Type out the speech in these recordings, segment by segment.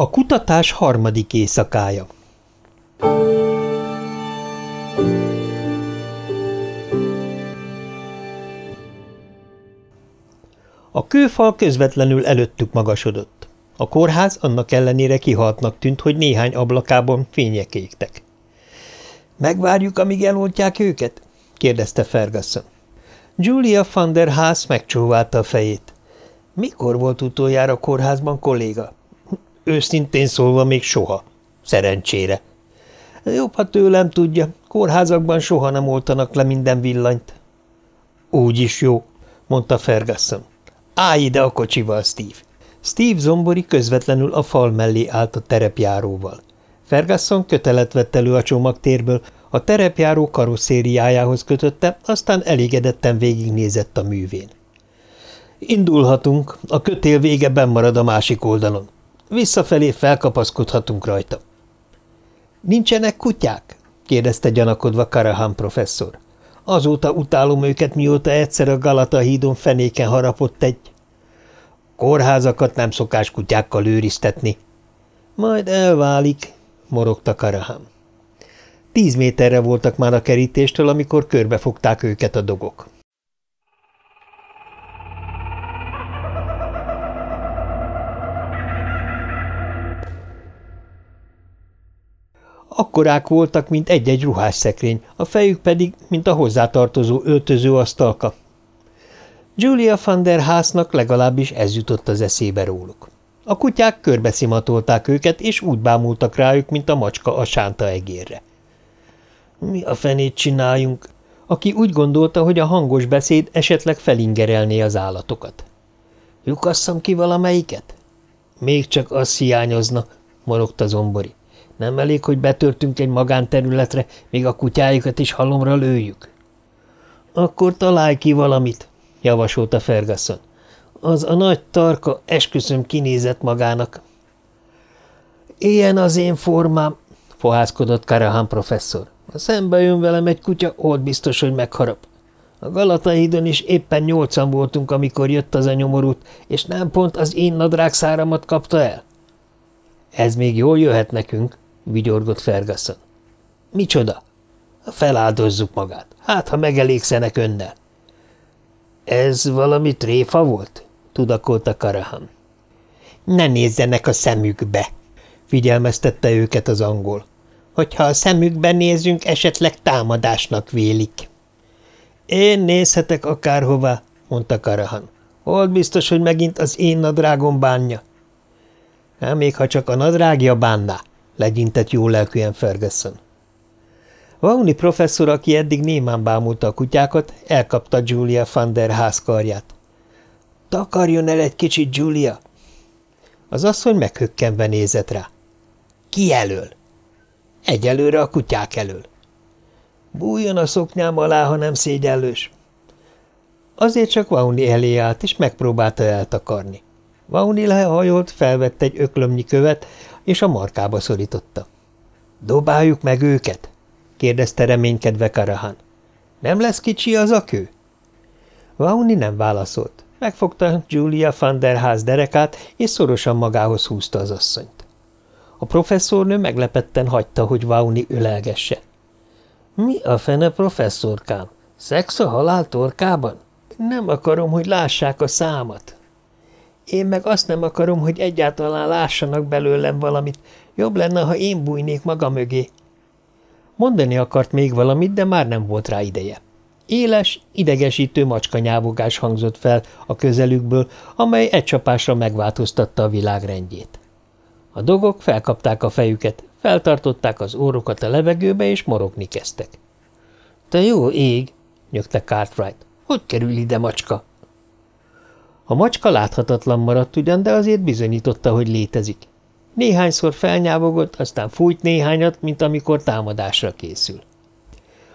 A kutatás harmadik éjszakája A kőfal közvetlenül előttük magasodott. A kórház annak ellenére kihaltnak tűnt, hogy néhány ablakában fények égtek. – Megvárjuk, amíg eloltják őket? – kérdezte Ferguson. Julia van der Haas megcsóválta a fejét. – Mikor volt utoljára kórházban kolléga? – Őszintén szólva még soha. Szerencsére. – Jobb, ha tőlem tudja. Kórházakban soha nem oltanak le minden villanyt. – Úgy is jó – mondta Ferguson. Állj ide a kocsival, Steve! Steve zombori közvetlenül a fal mellé állt a terepjáróval. Ferguson kötelet vett elő a csomagtérből, a terepjáró karosszériájához kötötte, aztán elégedetten végignézett a művén. Indulhatunk, a kötél vége marad a másik oldalon. Visszafelé felkapaszkodhatunk rajta. Nincsenek kutyák? kérdezte gyanakodva Karahan professzor. Azóta utálom őket, mióta egyszer a Galata hídon fenéken harapott egy. Kórházakat nem szokás kutyákkal őriztetni. Majd elválik, morogta Karaham. Tíz méterre voltak már a kerítéstől, amikor körbefogták őket a dogok. Akkorák voltak, mint egy-egy ruhásszekrény, a fejük pedig, mint a hozzátartozó öltözőasztalka. Julia van der Haasnak legalábbis ez jutott az eszébe róluk. A kutyák körbeszimatolták őket, és úgy bámultak rájuk, mint a macska a sánta egérre. Mi a fenét csináljunk? Aki úgy gondolta, hogy a hangos beszéd esetleg felingerelné az állatokat. Lyukasszam ki valamelyiket? Még csak az hiányozna, morogta zombori. Nem elég, hogy betörtünk egy magánterületre, még a kutyájukat is halomra lőjük. Akkor találj ki valamit, javasolta Ferguson. Az a nagy tarka esküszöm kinézett magának. Ilyen az én formám, fohászkodott Karahan professzor. Ha szembe jön velem egy kutya, ott biztos, hogy megharap. A Galatahídon is éppen nyolcan voltunk, amikor jött az a nyomorút, és nem pont az én nadrágszáramat kapta el. Ez még jól jöhet nekünk, vigyorgott Ferguson. Micsoda? Feláldozzuk magát. Hát, ha megelégszenek önnel. Ez valami tréfa volt? tudakolta Karahan. Ne nézzenek a szemükbe, figyelmeztette őket az angol. Hogyha a szemükbe nézünk, esetleg támadásnak vélik. Én nézhetek akárhová, mondta Karahan. Hol biztos, hogy megint az én nadrágom bánja? Hát még ha csak a nadrágja bánná, legyintett jó lelkűen Ferguson. Vauni professzor, aki eddig némán bámulta a kutyákat, elkapta Julia van der Haas Takarjon el egy kicsit, Julia! Az asszony meghökkenve nézett rá. – Ki elől? – Egyelőre a kutyák elől. – Bújjon a szoknyám alá, ha nem szégyellős. Azért csak Vauni elé állt, és megpróbálta eltakarni. Vauni lehajolt, felvett egy öklömnyi követ, és a markába szorította. – Dobáljuk meg őket? – kérdezte reménykedve Karahan. – Nem lesz kicsi az a kő? Vauni nem válaszolt. Megfogta Julia van der Haas derekát, és szorosan magához húzta az asszonyt. A professzornő meglepetten hagyta, hogy Vauni ölelgesse. – Mi a fene, professzorkám? Szex a halál torkában? Nem akarom, hogy lássák a számat. Én meg azt nem akarom, hogy egyáltalán lássanak belőlem valamit. Jobb lenne, ha én bújnék maga mögé. Mondani akart még valamit, de már nem volt rá ideje. Éles, idegesítő macskanyávogás hangzott fel a közelükből, amely egy csapásra megváltoztatta a világ rendjét. A dogok felkapták a fejüket, feltartották az órokat a levegőbe, és morogni kezdtek. – Te jó ég! – nyögte Cartwright. – Hogy kerül ide, macska? A macska láthatatlan maradt ugyan, de azért bizonyította, hogy létezik. Néhányszor felnyávogott, aztán fújt néhányat, mint amikor támadásra készül.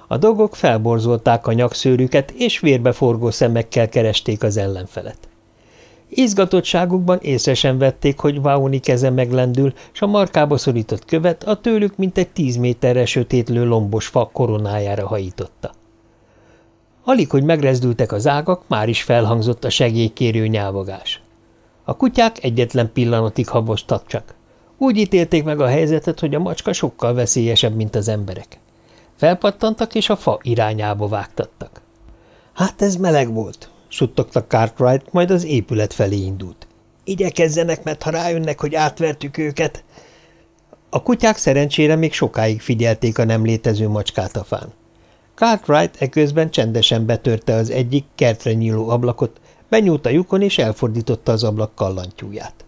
A dogok felborzolták a nyakszőrüket, és vérbeforgó szemekkel keresték az ellenfelet. Izgatottságukban észre sem vették, hogy Vauni keze meglendül, s a markába szorított követ a tőlük mintegy tíz méterre sötétlő lombos fa koronájára hajította. Alig, hogy megrezdültek az ágak, már is felhangzott a segélykérő nyávogás. A kutyák egyetlen pillanatig haboztak csak. Úgy ítélték meg a helyzetet, hogy a macska sokkal veszélyesebb, mint az emberek. Felpattantak, és a fa irányába vágtattak. Hát ez meleg volt, suttogta Cartwright, majd az épület felé indult. Igyekezzenek, mert ha rájönnek, hogy átvertük őket... A kutyák szerencsére még sokáig figyelték a nem létező macskát a fán. Cartwright eközben csendesen betörte az egyik kertre nyíló ablakot, benyúlt a lyukon és elfordította az ablak kallantyúját.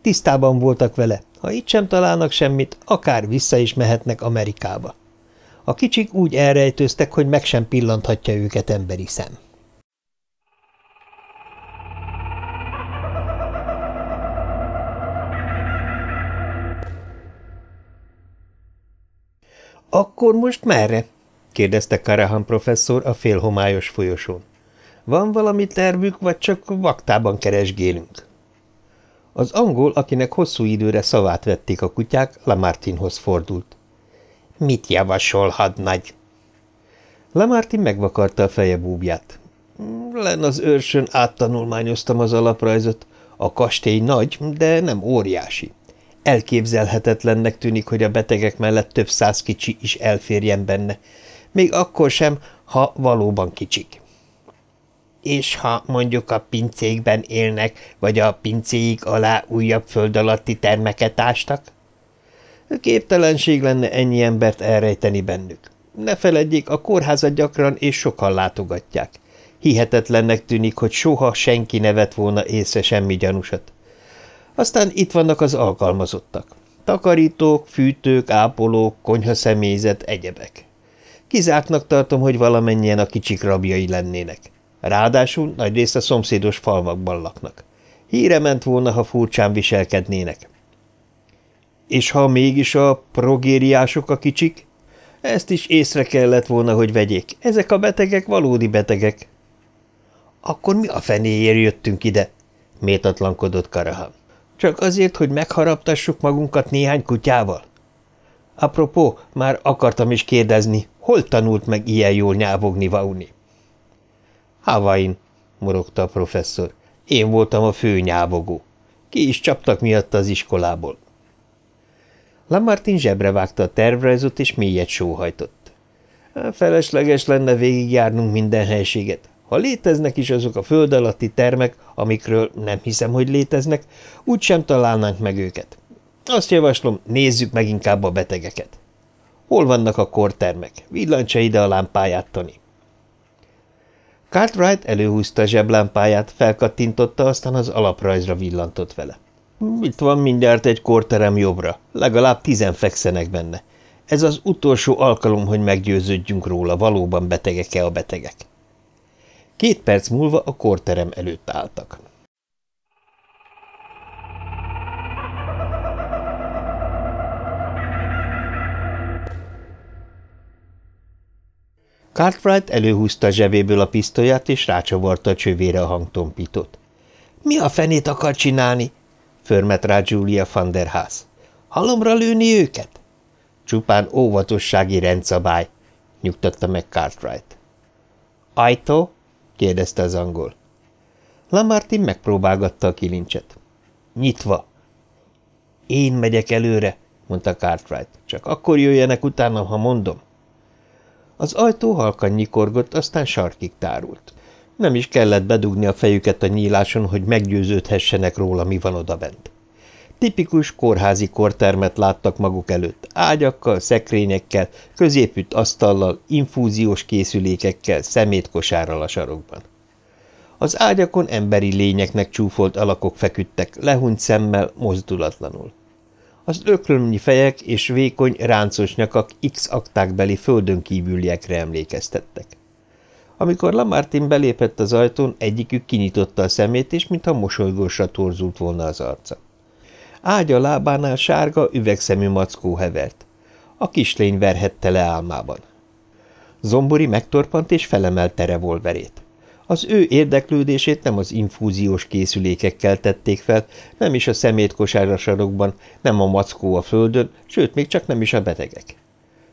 Tisztában voltak vele, ha itt sem találnak semmit, akár vissza is mehetnek Amerikába. A kicsik úgy elrejtőztek, hogy meg sem pillanthatja őket emberi szem. – Akkor most merre? – kérdezte Karahan professzor a félhomályos folyosón. – Van valami tervük, vagy csak vaktában keresgélünk? Az angol, akinek hosszú időre szavát vették a kutyák, Lamartinhoz fordult. – Mit javasol, hadnagy? Lamartin megvakarta a feje búbját. – Len az őrsön áttanulmányoztam az alaprajzot. A kastély nagy, de nem óriási. Elképzelhetetlennek tűnik, hogy a betegek mellett több száz kicsi is elférjen benne. Még akkor sem, ha valóban kicsik. És ha mondjuk a pincékben élnek, vagy a pincéik alá újabb föld alatti termeket ástak? Képtelenség lenne ennyi embert elrejteni bennük. Ne feledjék, a kórházat gyakran és sokan látogatják. Hihetetlennek tűnik, hogy soha senki nevet volna észre semmi gyanúsat. Aztán itt vannak az alkalmazottak. Takarítók, fűtők, ápolók, konyhaszemélyzet, egyebek. Kizártnak tartom, hogy valamennyien a kicsik rabjai lennének. Ráadásul nagy részt a szomszédos falvakban laknak. Híre ment volna, ha furcsán viselkednének. És ha mégis a progériások a kicsik? Ezt is észre kellett volna, hogy vegyék. Ezek a betegek valódi betegek. Akkor mi a fenéért jöttünk ide? Métatlankodott Karahan. Csak azért, hogy megharaptassuk magunkat néhány kutyával? Apropó, már akartam is kérdezni, hol tanult meg ilyen jól nyávogni Vauni? Havain, morogta a professzor. Én voltam a fő nyávogó. Ki is csaptak miatt az iskolából. Lamartin zsebre vágta a tervrajzot, és mélyet sóhajtott. Felesleges lenne végigjárnunk minden helységet. Ha léteznek is azok a föld alatti termek, amikről nem hiszem, hogy léteznek, úgysem találnánk meg őket. Azt javaslom, nézzük meg inkább a betegeket. Hol vannak a kortermek? Villancsa ide a lámpáját, Tony. Cartwright előhúzta a zseblámpáját, felkattintotta, aztán az alaprajzra villantott vele. Itt van mindjárt egy korterem jobbra, legalább tizen fekszenek benne. Ez az utolsó alkalom, hogy meggyőződjünk róla, valóban betegek-e a betegek. Két perc múlva a korterem előtt álltak. Cartwright előhúzta a zsebéből a pisztolyát, és rácsavarta a csövére a hangtompítót. – Mi a fenét akar csinálni? – förmet rá Julia van der Haas. – Halomra lőni őket? – Csupán óvatossági rendszabály – nyugtatta meg Cartwright. – Ajtó? – kérdezte az angol. Lamartin megpróbálgatta a kilincset. – Nyitva. – Én megyek előre – mondta Cartwright. – Csak akkor jöjjenek utána, ha mondom. – az ajtó halkan nyikorgott, aztán sarkig tárult. Nem is kellett bedugni a fejüket a nyíláson, hogy meggyőződhessenek róla, mi van odabent. Tipikus kórházi kortermet láttak maguk előtt, ágyakkal, szekrényekkel, középütt asztallal, infúziós készülékekkel, szemétkosárral a sarokban. Az ágyakon emberi lényeknek csúfolt alakok feküdtek, lehunyt szemmel, mozdulatlanul. Az ökrömnyi fejek és vékony, ráncos nyakak x aktákbeli földön kívüliekre emlékeztettek. Amikor Lamartin belépett az ajtón, egyikük kinyitotta a szemét, és mintha mosolygósra torzult volna az arca. Ágya lábánál sárga, üvegszemű mackó hevert. A kislény verhette le álmában. Zombori megtorpant és felemelte revolverét. Az ő érdeklődését nem az infúziós készülékekkel tették fel, nem is a szemétkosár a sarokban, nem a mackó a földön, sőt, még csak nem is a betegek.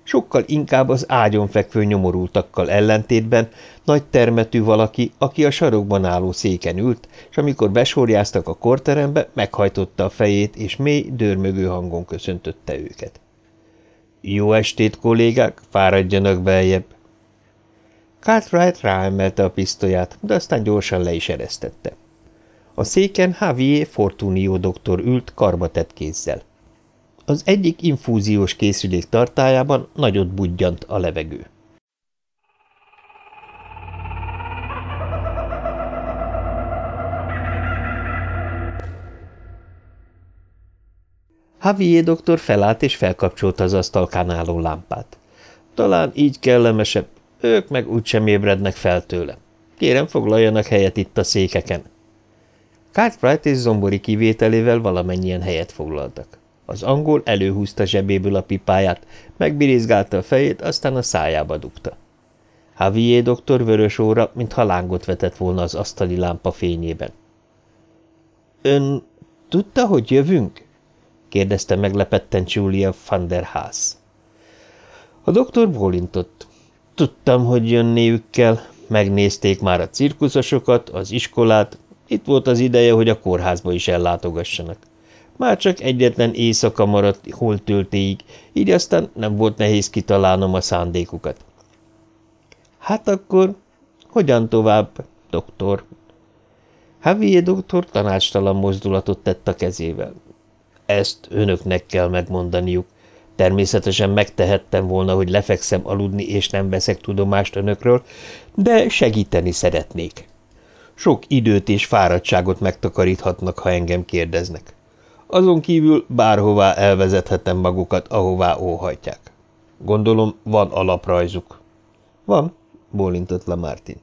sokkal inkább az ágyon fekvő nyomorultakkal ellentétben nagy termetű valaki, aki a sarokban álló széken ült, és amikor besorjáztak a korterembe, meghajtotta a fejét, és mély, dörmögő hangon köszöntötte őket. – Jó estét, kollégák, fáradjanak beljebb! Cartwright ráemelte a pisztolyát, de aztán gyorsan le is eresztette. A széken Javier Fortunio doktor ült karbatett kézzel. Az egyik infúziós készülék tartájában nagyot budjant a levegő. Javier doktor felállt és felkapcsolta az asztalkán álló lámpát. Talán így kellemesebb, ők meg úgysem ébrednek fel tőle. Kérem, foglaljanak helyet itt a székeken. Cartwright és Zombori kivételével valamennyien helyet foglaltak. Az angol előhúzta zsebéből a pipáját, megbirizgálta a fejét, aztán a szájába dugta. Javier doktor vörös óra, mintha lángot vetett volna az asztali lámpa fényében. – Ön tudta, hogy jövünk? – kérdezte meglepetten Julia van der Haas. A doktor bólintott. – Tudtam, hogy jönniük kell. Megnézték már a cirkuszosokat, az iskolát. Itt volt az ideje, hogy a kórházba is ellátogassanak. Már csak egyetlen éjszaka maradt holtöltéig, így aztán nem volt nehéz kitalálnom a szándékukat. Hát akkor hogyan tovább, doktor? Javier doktor tanácstalan mozdulatot tett a kezével. Ezt önöknek kell megmondaniuk. Természetesen megtehettem volna, hogy lefekszem aludni, és nem veszek tudomást önökről, de segíteni szeretnék. Sok időt és fáradtságot megtakaríthatnak, ha engem kérdeznek. Azon kívül bárhová elvezethetem magukat, ahová óhajtják. Gondolom, van alaprajzuk. Van, bólintott le Martin.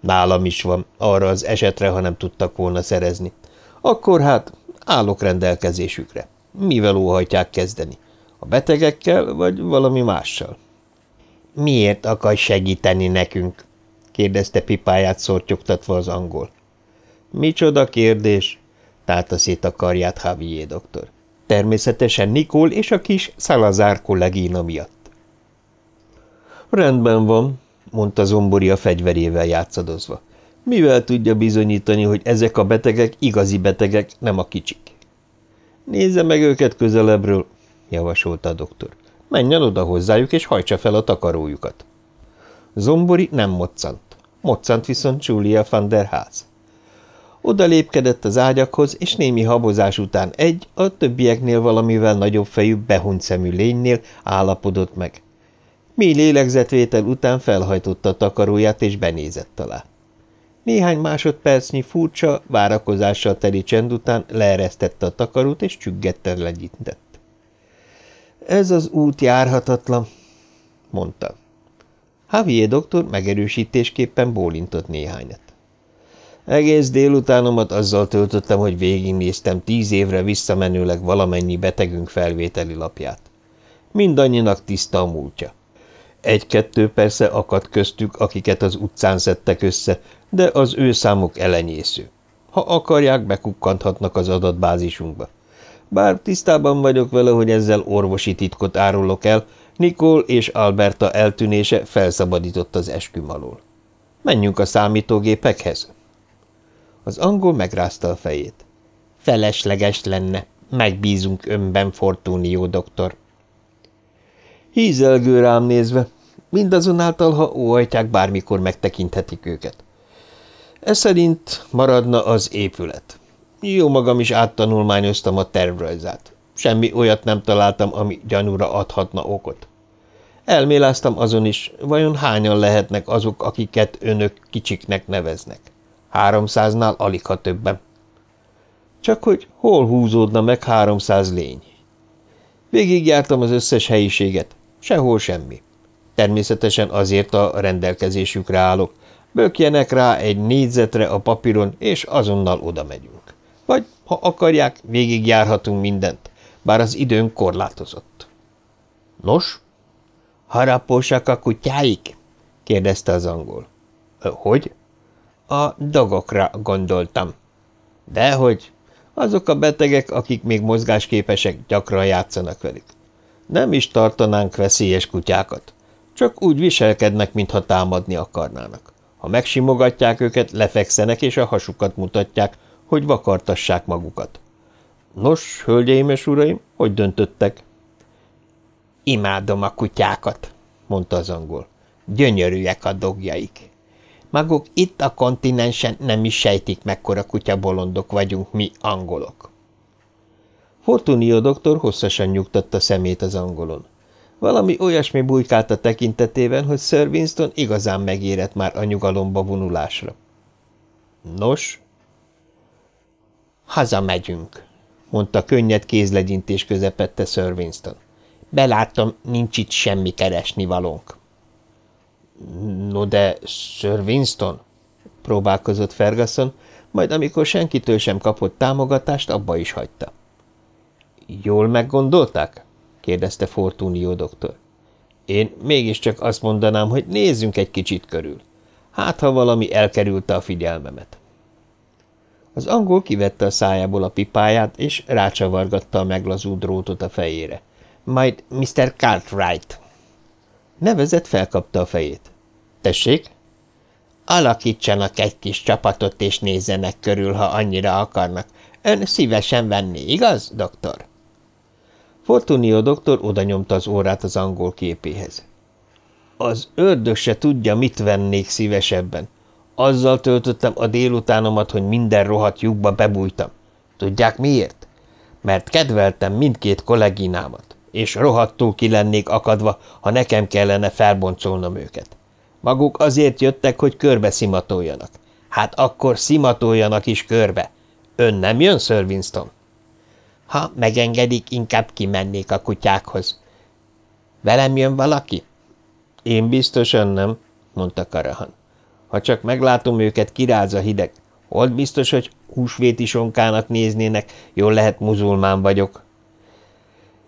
Nálam is van, arra az esetre, ha nem tudtak volna szerezni. Akkor hát állok rendelkezésükre. Mivel óhajtják kezdeni? A betegekkel, vagy valami mással? Miért akar segíteni nekünk? kérdezte pipáját szortyogtatva az angol. Micsoda kérdés? tálta szét a karját Javier doktor. Természetesen Nikol és a kis Salazar kollégina miatt. Rendben van, mondta Zombori a fegyverével játszadozva. Mivel tudja bizonyítani, hogy ezek a betegek igazi betegek, nem a kicsik? Nézze meg őket közelebbről, javasolta a doktor. Menjen oda hozzájuk, és hajtsa fel a takarójukat. Zombori nem moccant. Moccant viszont Julia van der Haas. Oda lépkedett az ágyakhoz, és némi habozás után egy, a többieknél valamivel nagyobb fejű, behunyt szemű lénynél állapodott meg. Mi lélegzetvétel után felhajtotta a takaróját, és benézett alá. Néhány másodpercnyi furcsa, várakozással teli csend után leeresztette a takarót, és csüggetten legyintett. Ez az út járhatatlan, mondta. Javier doktor megerősítésképpen bólintott néhányat. Egész délutánomat azzal töltöttem, hogy végignéztem tíz évre visszamenőleg valamennyi betegünk felvételi lapját. Mindannyinak tiszta a múltja. Egy-kettő persze akadt köztük, akiket az utcán szedtek össze, de az ő számuk elenyésző. Ha akarják, bekukkanthatnak az adatbázisunkba. Bár tisztában vagyok vele, hogy ezzel orvosi titkot árulok el, Nikol és Alberta eltűnése felszabadított az esküm alól. Menjünk a számítógépekhez! Az angol megrázta a fejét. Felesleges lenne. Megbízunk önben, Fortunio doktor. Hízelgő rám nézve. Mindazonáltal, ha óhajtják, bármikor megtekinthetik őket. Ez szerint maradna az épület. Jó magam is áttanulmányoztam a tervrajzát. Semmi olyat nem találtam, ami gyanúra adhatna okot. Elméláztam azon is, vajon hányan lehetnek azok, akiket önök kicsiknek neveznek. Háromszáznál alig, ha többen. Csak hogy hol húzódna meg háromszáz lény? Végigjártam az összes helyiséget, sehol semmi. Természetesen azért a rendelkezésükre állok. Bökjenek rá egy négyzetre a papíron, és azonnal oda megyünk. Vagy, ha akarják, végigjárhatunk mindent, bár az időnk korlátozott. Nos? Harapósak a kutyáik? kérdezte az angol. Hogy? A dogokra gondoltam. Dehogy, azok a betegek, akik még mozgásképesek, gyakran játszanak velük. Nem is tartanánk veszélyes kutyákat. Csak úgy viselkednek, mintha támadni akarnának. Ha megsimogatják őket, lefekszenek és a hasukat mutatják, hogy vakartassák magukat. Nos, hölgyeim és uraim, hogy döntöttek? Imádom a kutyákat, mondta az angol. Gyönyörűek a dogjaik. Maguk itt a kontinensen nem is sejtik, mekkora kutyabolondok vagyunk mi angolok. Fortunio doktor hosszasan nyugtatta szemét az angolon. Valami olyasmi bujkált a tekintetében, hogy Sir Winston igazán megérett már a nyugalomba vonulásra. Nos? Hazamegyünk, mondta könnyed kézlegyintés közepette Sir Winston. Belátom, nincs itt semmi keresni valónk. No de, Sir Winston, próbálkozott Ferguson, majd amikor senkitől sem kapott támogatást, abba is hagyta. Jól meggondolták? kérdezte Fortunio doktor. Én mégiscsak azt mondanám, hogy nézzünk egy kicsit körül. Hát, ha valami elkerülte a figyelmemet. Az angol kivette a szájából a pipáját, és rácsavargatta a meglazult drótot a fejére. Majd Mr. Cartwright. Nevezett felkapta a fejét. Tessék? Alakítsanak egy kis csapatot, és nézzenek körül, ha annyira akarnak. Ön szívesen venni, igaz, doktor? Fortunio doktor oda nyomta az órát az angol képéhez. Az ördög se tudja, mit vennék szívesebben. Azzal töltöttem a délutánomat, hogy minden rohadt lyukba bebújtam. Tudják miért? Mert kedveltem mindkét kolleginámat, és rohadtul ki lennék akadva, ha nekem kellene felboncolnom őket. Maguk azért jöttek, hogy körbe szimatoljanak. Hát akkor szimatoljanak is körbe. Ön nem jön, Sir Winston? Ha megengedik, inkább kimennék a kutyákhoz. Velem jön valaki? Én biztosan nem, mondta Karahan. Ha csak meglátom őket, kiráz a hideg. Hold biztos, hogy húsvéti sonkának néznének, jól lehet muzulmán vagyok.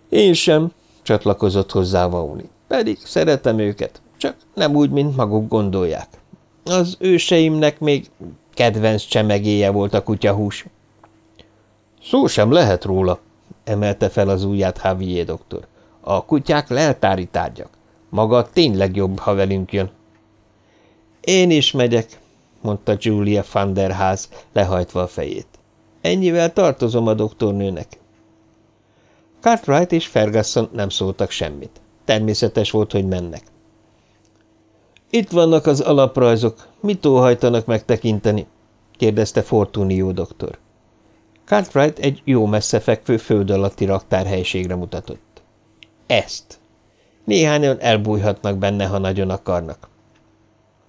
Én sem, csatlakozott hozzá Vauni. Pedig szeretem őket, csak nem úgy, mint maguk gondolják. Az őseimnek még kedvenc csemegéje volt a kutyahús. Szó sem lehet róla, emelte fel az ujját Javier doktor. A kutyák leltári tárgyak. Maga tényleg jobb, ha velünk jön. Én is megyek, mondta Julia van der Haas, lehajtva a fejét. Ennyivel tartozom a doktornőnek. Cartwright és Ferguson nem szóltak semmit. Természetes volt, hogy mennek. Itt vannak az alaprajzok. Mit óhajtanak megtekinteni? kérdezte Fortunio doktor. Cartwright egy jó messze fekvő föld alatti raktárhelyiségre mutatott. Ezt. Néhányan elbújhatnak benne, ha nagyon akarnak.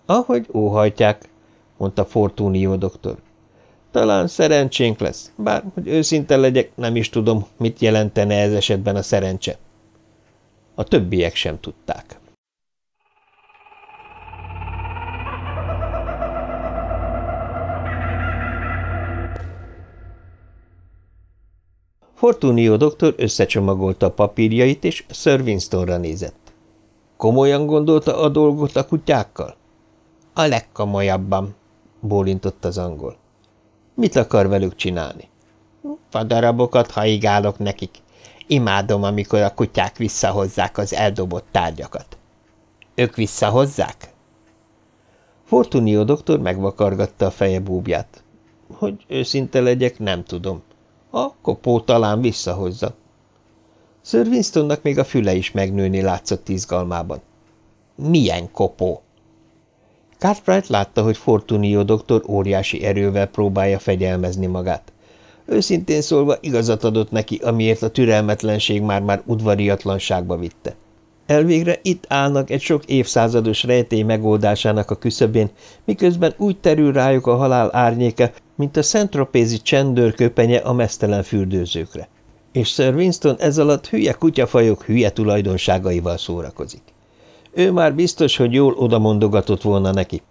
Ahogy óhajtják, mondta Fortunio doktor. Talán szerencsénk lesz, bár, hogy őszinte legyek, nem is tudom, mit jelentene ez esetben a szerencse. A többiek sem tudták. Fortunio doktor összecsomagolta a papírjait, és Sir Winstonra nézett. Komolyan gondolta a dolgot a kutyákkal? A legkomolyabban, bólintott az angol. Mit akar velük csinálni? Fadarabokat haigálok nekik. Imádom, amikor a kutyák visszahozzák az eldobott tárgyakat. Ők visszahozzák? Fortunio doktor megvakargatta a feje búbját. Hogy őszinte legyek, nem tudom. A kopó talán visszahozza. Sir Winstonnak még a füle is megnőni látszott izgalmában. Milyen kopó? Cartwright látta, hogy Fortunio doktor óriási erővel próbálja fegyelmezni magát. Őszintén szólva igazat adott neki, amiért a türelmetlenség már-már udvariatlanságba vitte. Elvégre itt állnak egy sok évszázados rejtély megoldásának a küszöbén, miközben úgy terül rájuk a halál árnyéka, mint a szentropézi csendőrköpenye a mesztelen fürdőzőkre. És Sir Winston ez alatt hülye kutyafajok hülye tulajdonságaival szórakozik. Ő már biztos, hogy jól odamondogatott volna neki.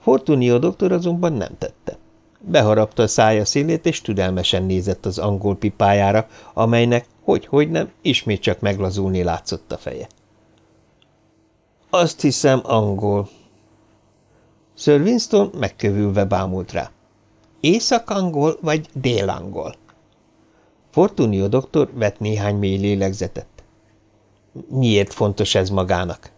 Fortunio doktor azonban nem tette. Beharapta a szája szélét, és türelmesen nézett az angol pipájára, amelynek, hogy-hogy nem, ismét csak meglazulni látszott a feje. Azt hiszem angol. Sir Winston megkövülve bámult rá. Észak-angol vagy dél-angol? Fortunio doktor vett néhány mély lélegzetet. Miért fontos ez magának?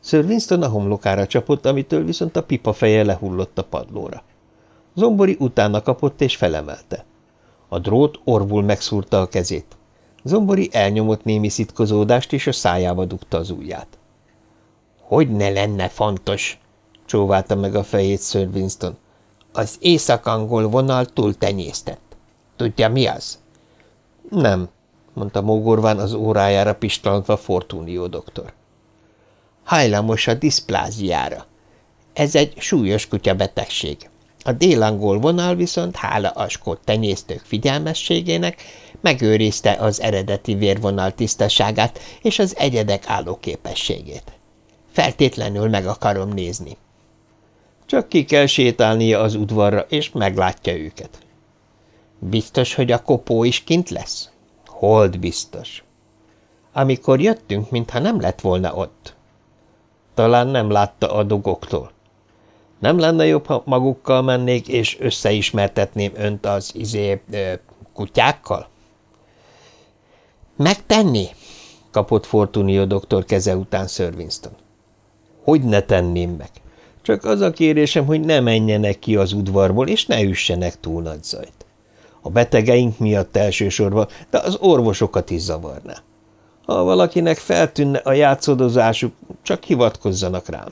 Sir Winston a homlokára csapott, amitől viszont a pipa feje lehullott a padlóra. Zombori utána kapott és felemelte. A drót orvul megszúrta a kezét. Zombori elnyomott némi szitkozódást, és a szájába dugta az ujját. – Hogy ne lenne fontos? – csóválta meg a fejét Sir Winston. – Az észak-angol vonal túl tenyésztett. Tudja, mi az? – Nem – mondta mogorván az órájára pistolantva Fortunio doktor. – Hajlamos a diszpláziára. Ez egy súlyos kutyabetegség. A délangol vonal viszont, hála a skót tenyésztők figyelmességének, megőrizte az eredeti vérvonal tisztaságát és az egyedek állóképességét. Feltétlenül meg akarom nézni. Csak ki kell sétálnia az udvarra, és meglátja őket. Biztos, hogy a kopó is kint lesz? Hold biztos. Amikor jöttünk, mintha nem lett volna ott. Talán nem látta a dogoktól. Nem lenne jobb, ha magukkal mennék, és összeismertetném önt az izé ö, kutyákkal? Megtenni? kapott Fortunio doktor keze után Sir Winston. Hogy ne tenném meg? Csak az a kérésem, hogy ne menjenek ki az udvarból, és ne üssenek túl nagy zajt. A betegeink miatt elsősorban, de az orvosokat is zavarná. Ha valakinek feltűnne a játszódozásuk, csak hivatkozzanak rám.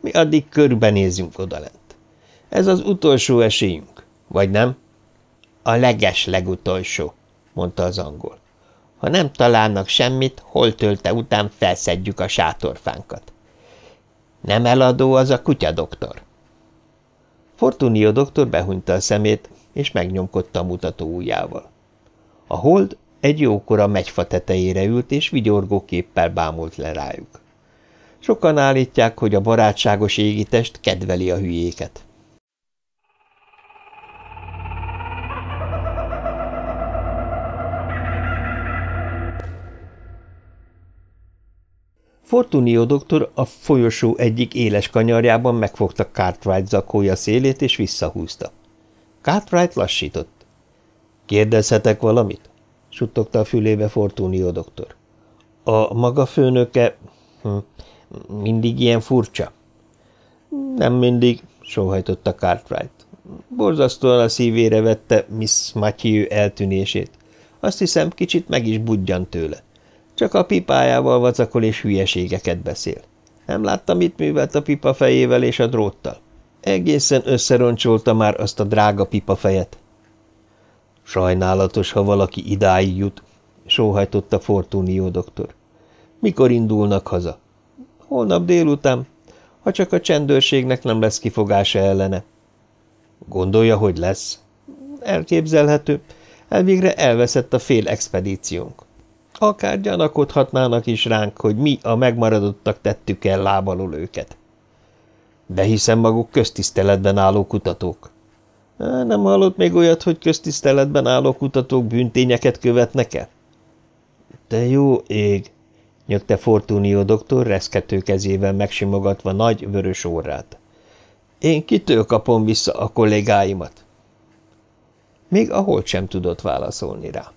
Mi addig körbenézünk odalent. Ez az utolsó esélyünk, vagy nem? A leges legutolsó, mondta az angol. Ha nem találnak semmit, hol tölte után felszedjük a sátorfánkat. Nem eladó az a kutya, doktor? Fortunio doktor behunyta a szemét, és megnyomkodta a mutató ujjával. A hold egy jókora megyfa tetejére ült, és vigyorgó képpel bámult le rájuk. Sokan állítják, hogy a barátságos égitest kedveli a hülyéket. Fortunio doktor a folyosó egyik éles kanyarjában megfogta Cartwright zakója szélét és visszahúzta. Cartwright lassított. – Kérdezhetek valamit? – suttogta a fülébe Fortunio doktor. – A maga főnöke hm, mindig ilyen furcsa? – Nem mindig – sóhajtotta Cartwright. Borzasztóan a szívére vette Miss Matthew eltűnését. Azt hiszem, kicsit meg is budjan tőle. Csak a pipájával vacakol és hülyeségeket beszél. Nem látta, mit művelt a pipa fejével és a dróttal. Egészen összeroncsolta már azt a drága pipa fejet. Sajnálatos, ha valaki idáig jut, sóhajtotta Fortunio doktor. Mikor indulnak haza? Holnap délután, ha csak a csendőrségnek nem lesz kifogása ellene. Gondolja, hogy lesz? Elképzelhető. Elvégre elveszett a fél expedíciónk. Akár gyanakodhatnának is ránk, hogy mi a megmaradottak tettük el lábalul őket. De hiszem maguk köztiszteletben álló kutatók. Nem hallott még olyat, hogy köztiszteletben álló kutatók bűntényeket követnek el? De jó ég, nyögte Fortunio doktor reszkető kezével megsimogatva nagy vörös órát. Én kitől kapom vissza a kollégáimat? Még a holt sem tudott válaszolni rá.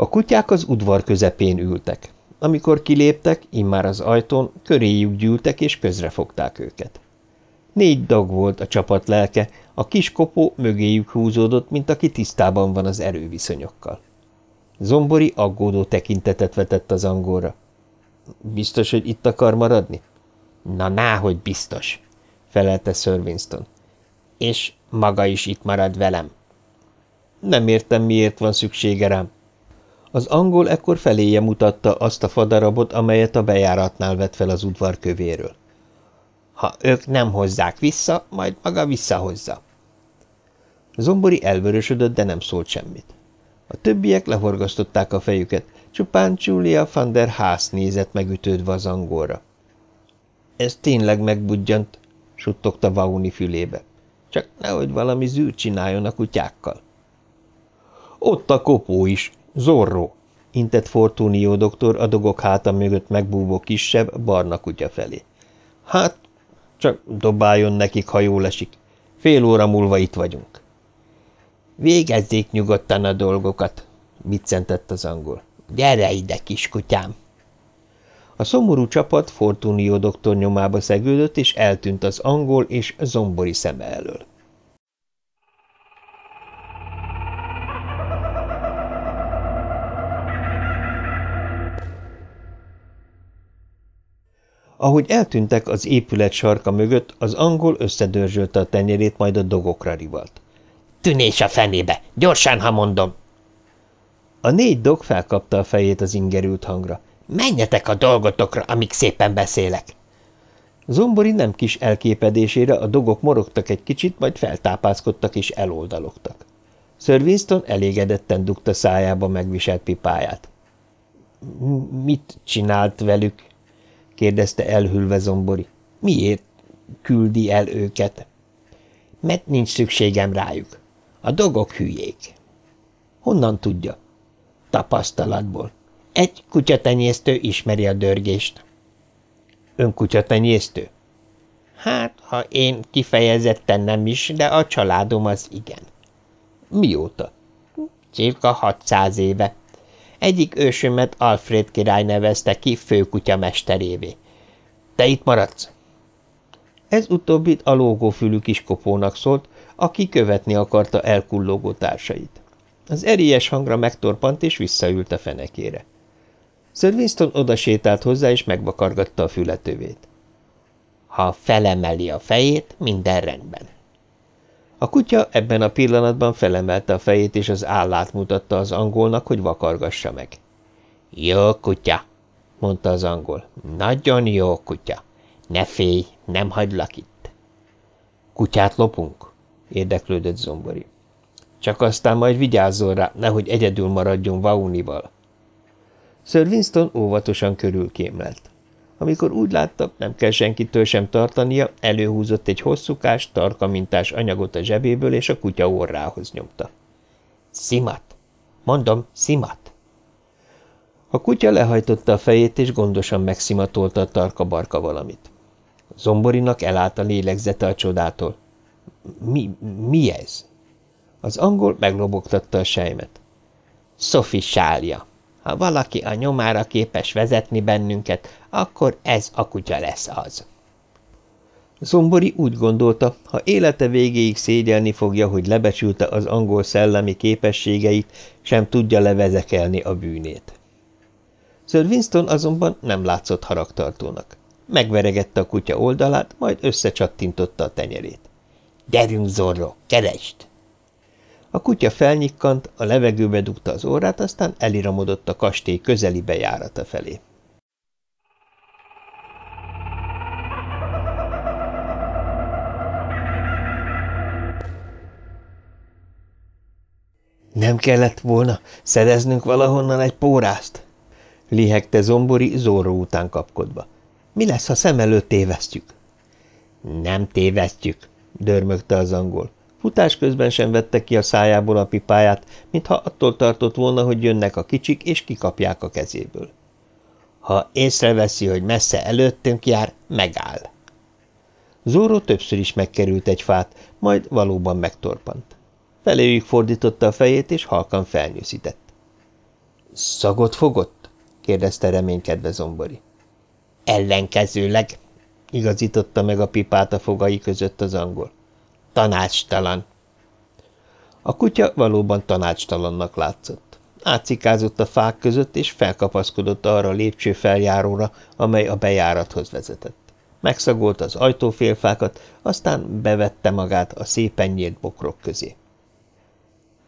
A kutyák az udvar közepén ültek. Amikor kiléptek, immár az ajtón, köréjük gyűltek és közrefogták őket. Négy dag volt a csapat lelke, a kis kopó mögéjük húzódott, mint aki tisztában van az erőviszonyokkal. Zombori aggódó tekintetet vetett az angolra. Biztos, hogy itt akar maradni? Na, náhogy biztos, felelte Sir Winston. És maga is itt marad velem. Nem értem, miért van szüksége rám. Az angol ekkor feléje mutatta azt a fadarabot, amelyet a bejáratnál vett fel az udvar kövéről. Ha ők nem hozzák vissza, majd maga visszahozza. Zombori elvörösödött, de nem szólt semmit. A többiek lehorgasztották a fejüket, csupán Julia van der Haas nézett megütődve az angolra. Ez tényleg megbudjant, suttogta Vauni fülébe. Csak nehogy valami zűr csináljon a kutyákkal. Ott a kopó is, Zorro! intett Fortunio doktor a dogok háta mögött megbúvó kisebb, barna kutya felé. Hát, Csak dobáljon nekik, ha jól esik. Fél óra múlva itt vagyunk. Végezzék nyugodtan a dolgokat, viccentett az angol. Gyere ide, kiskutyám! A szomorú csapat Fortunio doktor nyomába szegődött, és eltűnt az angol és zombori szeme elől. Ahogy eltűntek az épület sarka mögött, az angol összedörzsölte a tenyerét, majd a dogokra rivalt. – Tűnés a fenébe! Gyorsan, ha mondom! A négy dog felkapta a fejét az ingerült hangra. – Menjetek a dolgotokra, amíg szépen beszélek! Zombori nem kis elképedésére a dogok morogtak egy kicsit, majd feltápászkodtak és eloldalogtak. Sir Winston elégedetten dugta szájába megviselt pipáját. – Mit csinált velük? Kérdezte elhülve Zombori. Miért küldi el őket? Mert nincs szükségem rájuk. A dogok hülyék. Honnan tudja? Tapasztalatból. Egy kutyatenyésztő ismeri a dörgést. Ön kutyatenyésztő? Hát, ha én kifejezetten nem is, de a családom az igen. Mióta? Cirka 600 éve. Egyik ősömet Alfred király nevezte ki főkutya mesterévé. Te itt maradsz? Ez utóbbit a lógófülű kiskopónak szólt, aki követni akarta elkullogó társait. Az erélyes hangra megtorpant és visszaült a fenekére. Sir Winston oda sétált hozzá, és megvakargatta a fületövét. Ha felemeli a fejét, minden rendben. A kutya ebben a pillanatban felemelte a fejét, és az állát mutatta az angolnak, hogy vakargassa meg. – Jó kutya, mondta az angol. – Nagyon jó kutya. Ne félj, nem hagylak itt. – Kutyát lopunk? – érdeklődött Zombori. – Csak aztán majd vigyázzon rá, nehogy egyedül maradjon Vaunival. Sir Winston óvatosan körülkémlelt. Amikor úgy látta, nem kell senkitől sem tartania, előhúzott egy hosszúkás, tarkamintás anyagot a zsebéből, és a kutya orrához nyomta. – Szimat! Mondom, szimat! A kutya lehajtotta a fejét, és gondosan megszimatolta a tarka-barka valamit. Zomborinak elállt a lélegzete a csodától. Mi, mi ez? Az angol meglobogtatta a sejmet. Sophie sálja. Ha valaki a nyomára képes vezetni bennünket, akkor ez a kutya lesz az. Zombori úgy gondolta, ha élete végéig szégyelni fogja, hogy lebecsülte az angol szellemi képességeit, sem tudja levezekelni a bűnét. Sir Winston azonban nem látszott haragtartónak. Megveregette a kutya oldalát, majd összecsattintotta a tenyerét. – Gyerünk, Zorro, keresd! A kutya felnyikkant, a levegőbe dugta az órát, aztán eliramodott a kastély közeli bejárata felé. Nem kellett volna szereznünk valahonnan egy pórázt? Lihegte zombori zóró után kapkodva. Mi lesz, ha szem előtt tévesztjük? Nem tévesztjük, dörmögte az angol. Futás közben sem vette ki a szájából a pipáját, mintha attól tartott volna, hogy jönnek a kicsik, és kikapják a kezéből. Ha észreveszi, hogy messze előttünk jár, megáll. Zóró többször is megkerült egy fát, majd valóban megtorpant. Feléjük fordította a fejét, és halkan felnyűszített. – Szagot fogott? – kérdezte reménykedve Zombori. – Ellenkezőleg – igazította meg a pipát a fogai között az angol. – Tanácstalan. A kutya valóban tanácstalannak látszott. Átszikázott a fák között, és felkapaszkodott arra a lépcső feljáróra, amely a bejárathoz vezetett. Megszagolt az ajtófélfákat, aztán bevette magát a szépen nyílt bokrok közé.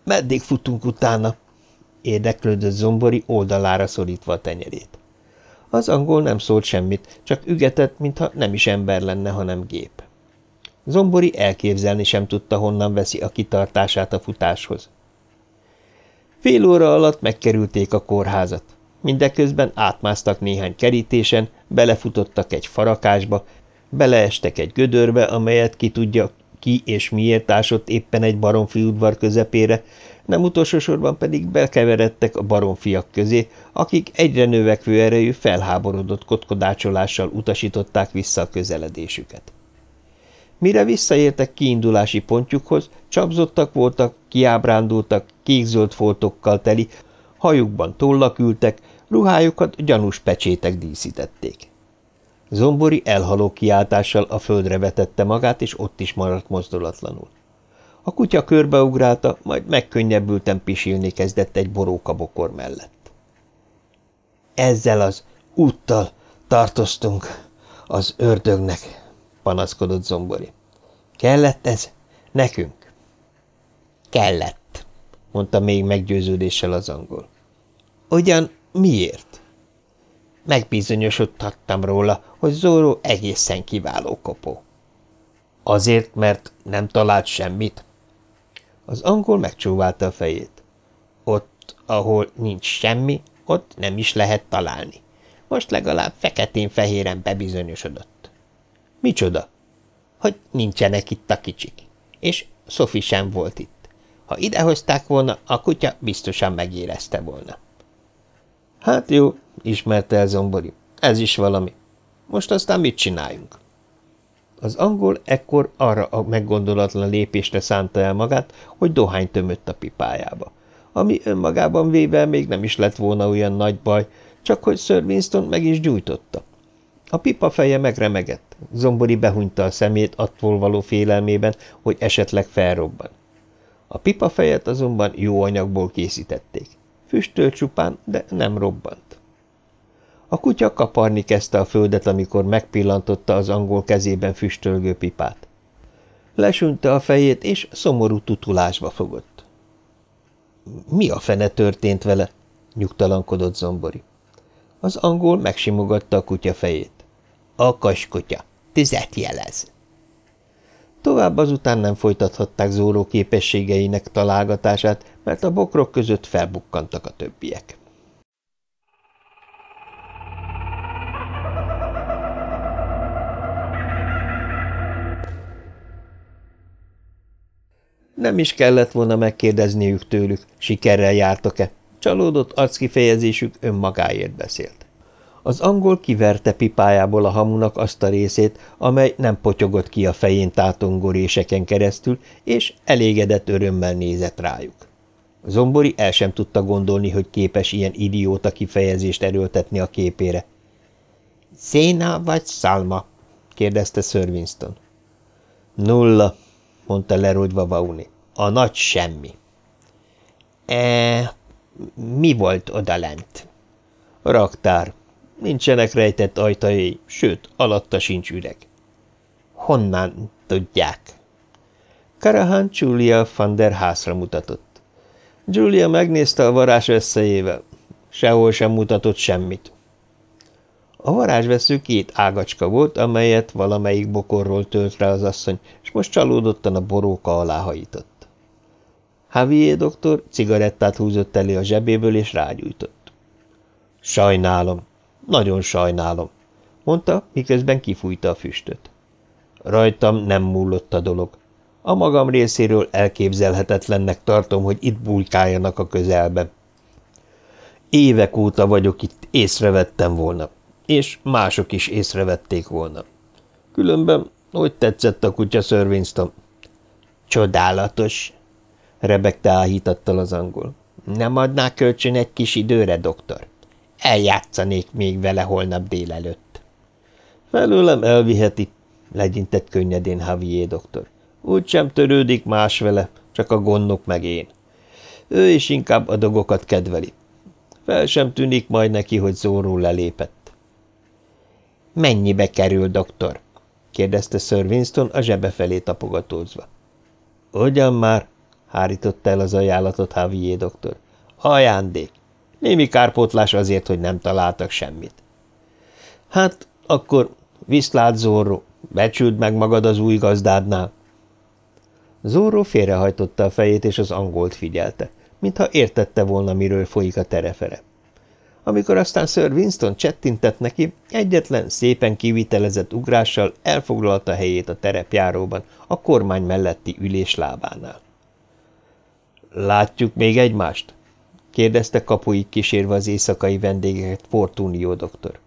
Meddig futunk utána? Érdeklődött Zombori oldalára szorítva a tenyerét. Az angol nem szólt semmit, csak ügetett, mintha nem is ember lenne, hanem gép. Zombori elképzelni sem tudta, honnan veszi a kitartását a futáshoz. Fél óra alatt megkerülték a kórházat. Mindeközben átmásztak néhány kerítésen, belefutottak egy farakásba, beleestek egy gödörbe, amelyet ki tudja, ki és miért ásott éppen egy baromfi udvar közepére, nem utolsó sorban pedig bekeveredtek a baromfiak közé, akik egyre növekvő erejű felháborodott kotkodácsolással utasították vissza a közeledésüket. Mire visszaértek kiindulási pontjukhoz, csapzottak voltak, kiábrándultak, kékzöld foltokkal teli, hajukban tollak ültek, ruhájukat gyanús pecsétek díszítették. Zombori elhaló kiáltással a földre vetette magát, és ott is maradt mozdulatlanul. A kutya körbeugrálta, majd megkönnyebbülten pisilni kezdett egy borókabokor mellett. Ezzel az úttal tartoztunk az ördögnek, panaszkodott Zombori. Kellett ez? Nekünk? Kellett, mondta még meggyőződéssel az angol. Ugyan miért? Megbizonyosodhattam róla, hogy Zóró egészen kiváló kopó. Azért, mert nem talált semmit? Az angol megcsóválta a fejét. Ott, ahol nincs semmi, ott nem is lehet találni. Most legalább feketén-fehéren bebizonyosodott. Micsoda? Hogy nincsenek itt a kicsik. És Sophie sem volt itt. Ha idehozták volna, a kutya biztosan megérezte volna. Hát jó, ismerte el Zombori. Ez is valami. Most aztán mit csináljunk? Az angol ekkor arra a meggondolatlan lépésre szánta el magát, hogy dohány tömött a pipájába, ami önmagában véve még nem is lett volna olyan nagy baj, csak hogy Sir Winston meg is gyújtotta. A pipa feje megremegett, Zombori behunyta a szemét attól való félelmében, hogy esetleg felrobban. A pipa fejet azonban jó anyagból készítették. Füstöl csupán, de nem robbant. A kutya kaparni kezdte a földet, amikor megpillantotta az angol kezében füstölgő pipát. Lesünte a fejét, és szomorú tutulásba fogott. – Mi a fene történt vele? – nyugtalankodott Zombori. Az angol megsimogatta a kutya fejét. – A kaskutya. Tüzet jelez. Tovább azután nem folytathatták Zóró képességeinek találgatását, mert a bokrok között felbukkantak a többiek. Nem is kellett volna megkérdezniük tőlük, sikerrel jártak-e. Csalódott arckifejezésük önmagáért beszélt. Az angol kiverte pipájából a hamunak azt a részét, amely nem potyogott ki a fején tátongó réseken keresztül, és elégedett örömmel nézett rájuk. Zombori el sem tudta gondolni, hogy képes ilyen idióta kifejezést erőltetni a képére. – Széna vagy szalma? – kérdezte Sir Winston. – Nulla – mondta lerogyva Vauni. – A nagy semmi. E, – Mi volt odalent? – Raktár. Nincsenek rejtett ajtajai, sőt, alatta sincs üreg. Honnan tudják? Karahan Julia van der Haasra mutatott. Julia megnézte a varázs összejével. Sehol sem mutatott semmit. A varázsvesző két ágacska volt, amelyet valamelyik bokorról tölt rá az asszony, és most csalódottan a boróka alá hajított. Javier doktor cigarettát húzott elő a zsebéből, és rágyújtott. Sajnálom, nagyon sajnálom, mondta, miközben kifújta a füstöt. Rajtam nem múlott a dolog. A magam részéről elképzelhetetlennek tartom, hogy itt bújkáljanak a közelben. Évek óta vagyok itt, észrevettem volna, és mások is észrevették volna. Különben, hogy tetszett a kutya, Sir Winston? Csodálatos, rebegte áhítattal az angol. Nem adná kölcsön egy kis időre, doktor? Eljátszanék még vele holnap délelőtt. Felőlem elviheti, legyintett könnyedén Javier doktor. Úgy sem törődik más vele, csak a gondok meg én. Ő is inkább a dogokat kedveli. Fel sem tűnik majd neki, hogy zórul lelépett. Mennyibe kerül, doktor? kérdezte Sir Winston a zsebe felé tapogatózva. Ugyan már, hárította el az ajánlatot Javier doktor. Ajándék. Némi kárpótlás azért, hogy nem találtak semmit. Hát, akkor viszlát, Zorro, becsüld meg magad az új gazdádnál. Zorro félrehajtotta a fejét, és az angolt figyelte, mintha értette volna, miről folyik a terefere. Amikor aztán Sir Winston csettintett neki, egyetlen szépen kivitelezett ugrással elfoglalta helyét a terepjáróban, a kormány melletti ülés lábánál. – Látjuk még egymást? kérdezte kapuig kísérve az éjszakai vendégeket Fortunio doktor.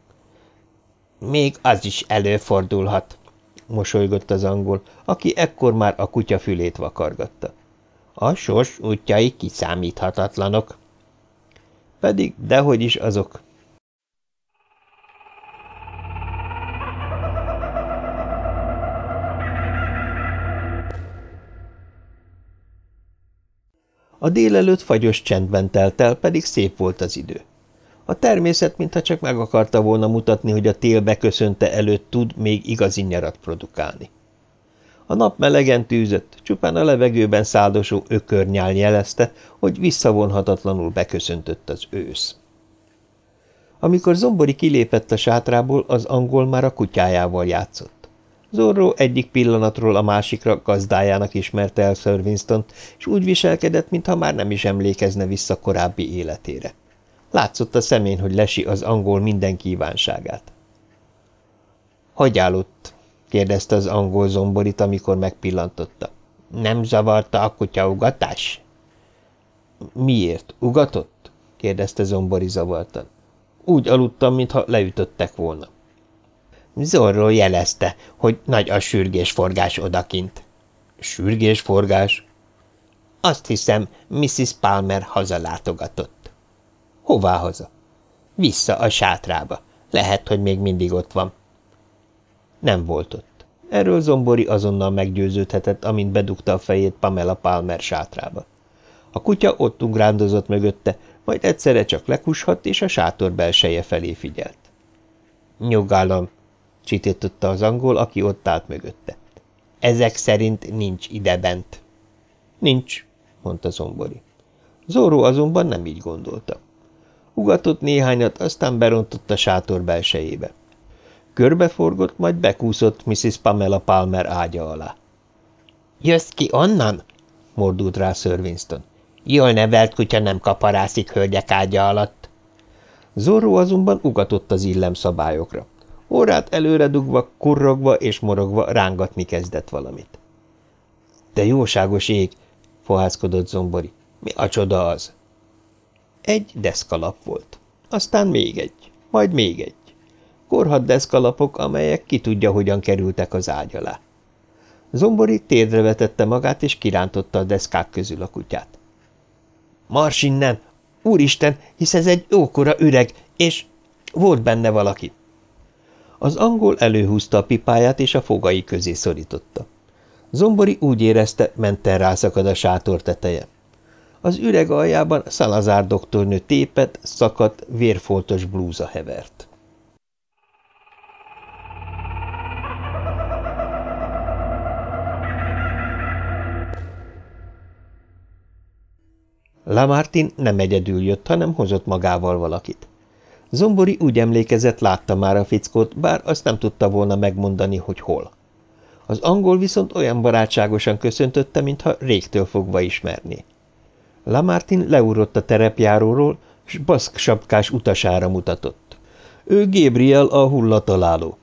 Még az is előfordulhat, mosolygott az angol, aki ekkor már a kutya fülét vakargatta. A sors útjai kiszámíthatatlanok. Pedig dehogy is azok. A délelőtt fagyos csendben telt el, pedig szép volt az idő. A természet mintha csak meg akarta volna mutatni, hogy a tél beköszönte előtt tud még igazi nyarat produkálni. A nap melegen tűzött, csupán a levegőben száldosó ökörnyál jelezte, hogy visszavonhatatlanul beköszöntött az ősz. Amikor Zombori kilépett a sátrából, az angol már a kutyájával játszott. Zorro egyik pillanatról a másikra gazdájának ismerte el Sir winston és úgy viselkedett, mintha már nem is emlékezne vissza korábbi életére. Látszott a szemén, hogy lesi az angol minden kívánságát. – Hogy aludt? – kérdezte az angol zomborit, amikor megpillantotta. – Nem zavarta a kutya ugatás? – Miért? Ugatott? – kérdezte zombori zavartan. – Úgy aludtam, mintha leütöttek volna. Zorro jelezte, hogy nagy a sürgésforgás odakint. Sürgésforgás? Azt hiszem, Mrs. Palmer hazalátogatott. Hová haza? Vissza a sátrába. Lehet, hogy még mindig ott van. Nem volt ott. Erről Zombori azonnal meggyőződhetett, amint bedugta a fejét Pamela Palmer sátrába. A kutya ott ugrándozott mögötte, majd egyszerre csak lekushadt, és a sátor belseje felé figyelt. Nyugalom, csítította az angol, aki ott állt mögötte. Ezek szerint nincs idebent. Nincs, mondta Zombori. Zóró azonban nem így gondolta. Ugatott néhányat, aztán berontott a sátor belsejébe. Körbeforgott, majd bekúszott Mrs. Pamela Palmer ágya alá. – Jössz ki onnan? – mordult rá Sir Winston. – Jól nevelt kutya nem kaparászik hölgyek ágya alatt. Zorro azonban ugatott az illemszabályokra. Órát előre dugva, kurrogva és morogva rángatni kezdett valamit. – De jóságos ég! – fohászkodott Zombori. – Mi a csoda az? Egy deszkalap volt. Aztán még egy. Majd még egy. Korhat deszkalapok, amelyek ki tudja, hogyan kerültek az ágy alá. Zombori térdre vetette magát, és kirántotta a deszkák közül a kutyát. – Mars innen! Úristen, hisz ez egy ókora üreg, és volt benne valaki. – az angol előhúzta a pipáját, és a fogai közé szorította. Zombori úgy érezte, menten rászakad a sátor teteje. Az üreg aljában Szalazár doktornő tépet, szakadt, vérfoltos blúza hevert. Lamartin nem egyedül jött, hanem hozott magával valakit. Zombori úgy emlékezett, látta már a fickót, bár azt nem tudta volna megmondani, hogy hol. Az angol viszont olyan barátságosan köszöntötte, mintha régtől fogva ismerné. Lamartin leúrott a terepjáróról, s baszk sapkás utasára mutatott. Ő Gabriel a hullataláló.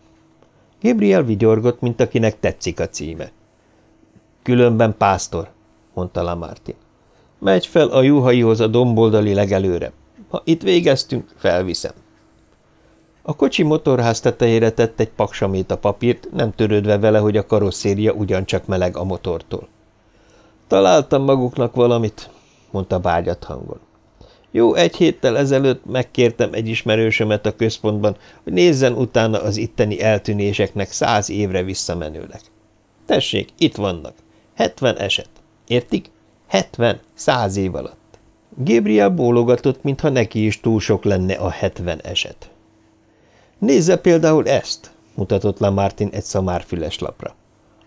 Gabriel vigyorgott, mint akinek tetszik a címe. Különben pásztor, mondta Lamartin. Megy fel a juhaihoz a domboldali legelőre. Ha itt végeztünk, felviszem. A kocsi motorház tetejére tett egy paksamét a papírt, nem törődve vele, hogy a karosszéria ugyancsak meleg a motortól. Találtam maguknak valamit, mondta bágyat hangon. Jó egy héttel ezelőtt megkértem egy ismerősömet a központban, hogy nézzen utána az itteni eltűnéseknek száz évre visszamenőleg. Tessék, itt vannak. Hetven eset. Értik? Hetven, száz év alatt. Gabriel bólogatott, mintha neki is túl sok lenne a hetven eset. Nézze például ezt, mutatott le Martin egy szamárfüles lapra.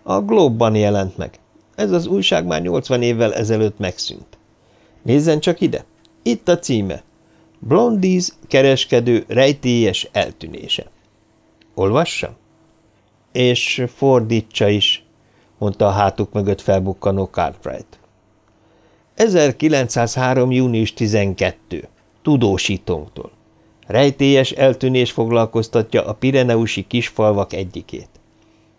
A Globe-ban jelent meg. Ez az újság már 80 évvel ezelőtt megszűnt. Nézzen csak ide. Itt a címe. Blondies kereskedő rejtélyes eltűnése. Olvassa? És fordítsa is, mondta a hátuk mögött felbukkanó Cartwright. 1903. június 12. Tudósítónktól. Rejtélyes eltűnés foglalkoztatja a pireneusi kisfalvak egyikét.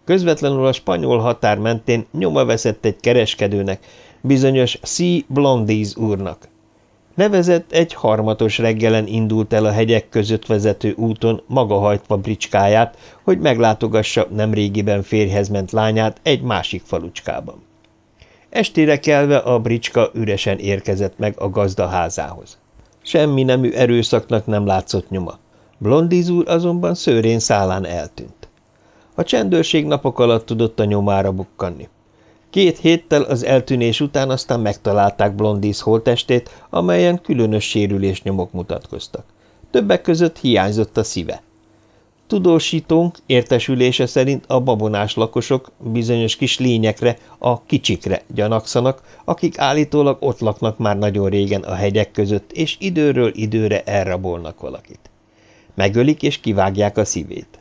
Közvetlenül a spanyol határ mentén nyoma veszett egy kereskedőnek, bizonyos C. Blondies úrnak. Nevezett egy harmatos reggelen indult el a hegyek között vezető úton, maga hajtva bricskáját, hogy meglátogassa nemrégiben férjhez ment lányát egy másik falucskában. Estére kelve a bricska üresen érkezett meg a gazda házához. Semmi nemű erőszaknak nem látszott nyoma. Blondiz úr azonban szőrén szálán eltűnt. A csendőrség napok alatt tudott a nyomára bukkanni. Két héttel az eltűnés után aztán megtalálták Blondiz holtestét, amelyen különös sérülés nyomok mutatkoztak. Többek között hiányzott a szíve. Tudósítónk értesülése szerint a babonás lakosok bizonyos kis lényekre, a kicsikre gyanakszanak, akik állítólag ott laknak már nagyon régen a hegyek között, és időről időre elrabolnak valakit. Megölik és kivágják a szívét.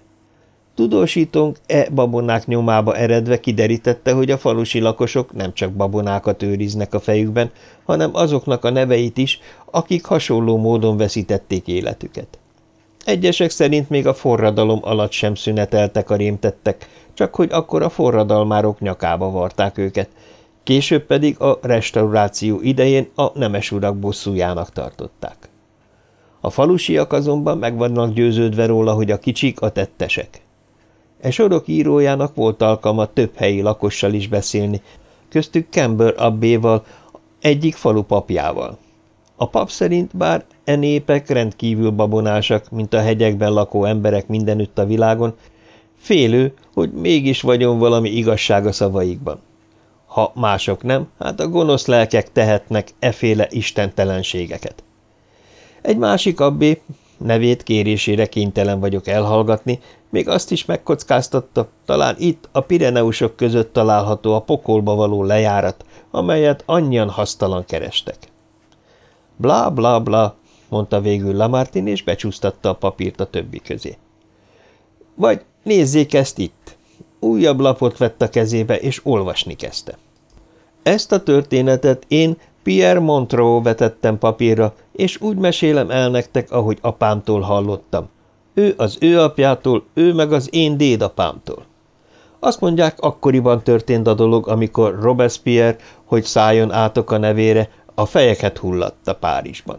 Tudósítónk e babonák nyomába eredve kiderítette, hogy a falusi lakosok nem csak babonákat őriznek a fejükben, hanem azoknak a neveit is, akik hasonló módon veszítették életüket. Egyesek szerint még a forradalom alatt sem szüneteltek a rémtettek, csak hogy akkor a forradalmárok nyakába varták őket, később pedig a restauráció idején a nemes urak bosszújának tartották. A falusiak azonban meg vannak győződve róla, hogy a kicsik a tettesek. E sorok írójának volt alkalma több helyi lakossal is beszélni, köztük Camber abbéval, egyik falu papjával. A pap szerint bár e népek rendkívül babonásak, mint a hegyekben lakó emberek mindenütt a világon, félő, hogy mégis vagyon valami igazság a szavaikban. Ha mások nem, hát a gonosz lelkek tehetnek eféle istentelenségeket. Egy másik abbé, nevét kérésére kénytelen vagyok elhallgatni, még azt is megkockáztatta, talán itt a Pireneusok között található a pokolba való lejárat, amelyet annyian hasztalan kerestek. Bla, bla, bla, mondta végül Lamartin, és becsúsztatta a papírt a többi közé. Vagy nézzék ezt itt. Újabb lapot vett a kezébe, és olvasni kezdte. Ezt a történetet én Pierre Montreux vetettem papírra, és úgy mesélem el nektek, ahogy apámtól hallottam. Ő az ő apjától, ő meg az én dédapámtól. Azt mondják, akkoriban történt a dolog, amikor Robespierre, hogy szálljon átok a nevére, a fejeket hullatta Párizsban.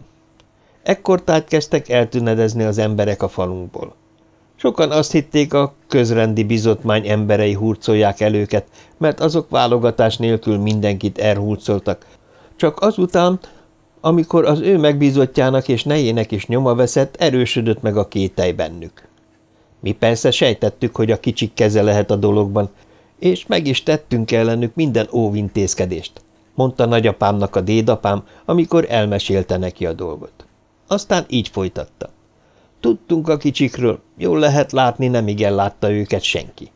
Ekkor tehát kezdtek eltűnedezni az emberek a falunkból. Sokan azt hitték, a közrendi bizotmány emberei hurcolják el őket, mert azok válogatás nélkül mindenkit elhurcoltak, csak azután, amikor az ő megbízottjának és nejének is nyoma veszett, erősödött meg a kételj bennük. Mi persze sejtettük, hogy a kicsik keze lehet a dologban, és meg is tettünk ellenük minden óvintézkedést, mondta nagyapámnak a dédapám, amikor elmesélte neki a dolgot. Aztán így folytatta. Tudtunk a kicsikről, jól lehet látni, nem igen látta őket senki.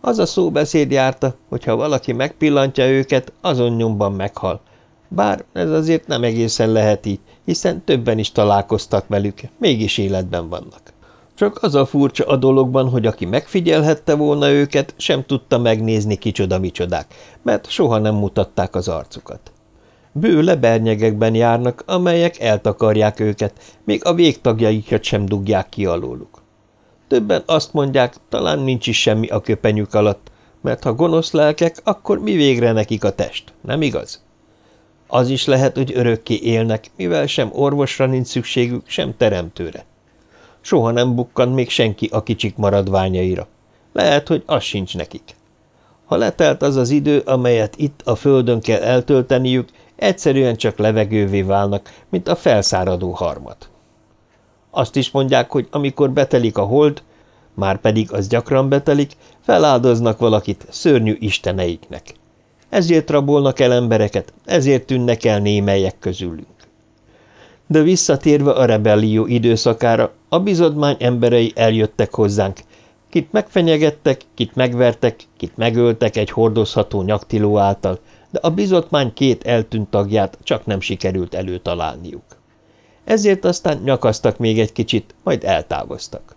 Az a szóbeszéd járta, hogy ha valaki megpillantja őket, azon nyomban meghal, bár ez azért nem egészen lehet így, hiszen többen is találkoztak velük, mégis életben vannak. Csak az a furcsa a dologban, hogy aki megfigyelhette volna őket, sem tudta megnézni kicsoda-micsodák, mert soha nem mutatták az arcukat. Bő lebernyegekben járnak, amelyek eltakarják őket, még a végtagjaikat sem dugják ki alóluk. Többen azt mondják, talán nincs is semmi a köpenyük alatt, mert ha gonosz lelkek, akkor mi végre nekik a test, nem igaz? Az is lehet, hogy örökké élnek, mivel sem orvosra nincs szükségük, sem teremtőre. Soha nem bukkant még senki a kicsik maradványaira. Lehet, hogy az sincs nekik. Ha letelt az az idő, amelyet itt a földön kell eltölteniük, egyszerűen csak levegővé válnak, mint a felszáradó harmat. Azt is mondják, hogy amikor betelik a hold, már pedig az gyakran betelik, feláldoznak valakit szörnyű isteneiknek. Ezért rabolnak el embereket, ezért tűnnek el némelyek közülünk. De visszatérve a rebellió időszakára, a bizodmány emberei eljöttek hozzánk, kit megfenyegettek, kit megvertek, kit megöltek egy hordozható nyaktiló által, de a bizotmány két eltűnt tagját csak nem sikerült előtalálniuk. Ezért aztán nyakasztak még egy kicsit, majd eltávoztak.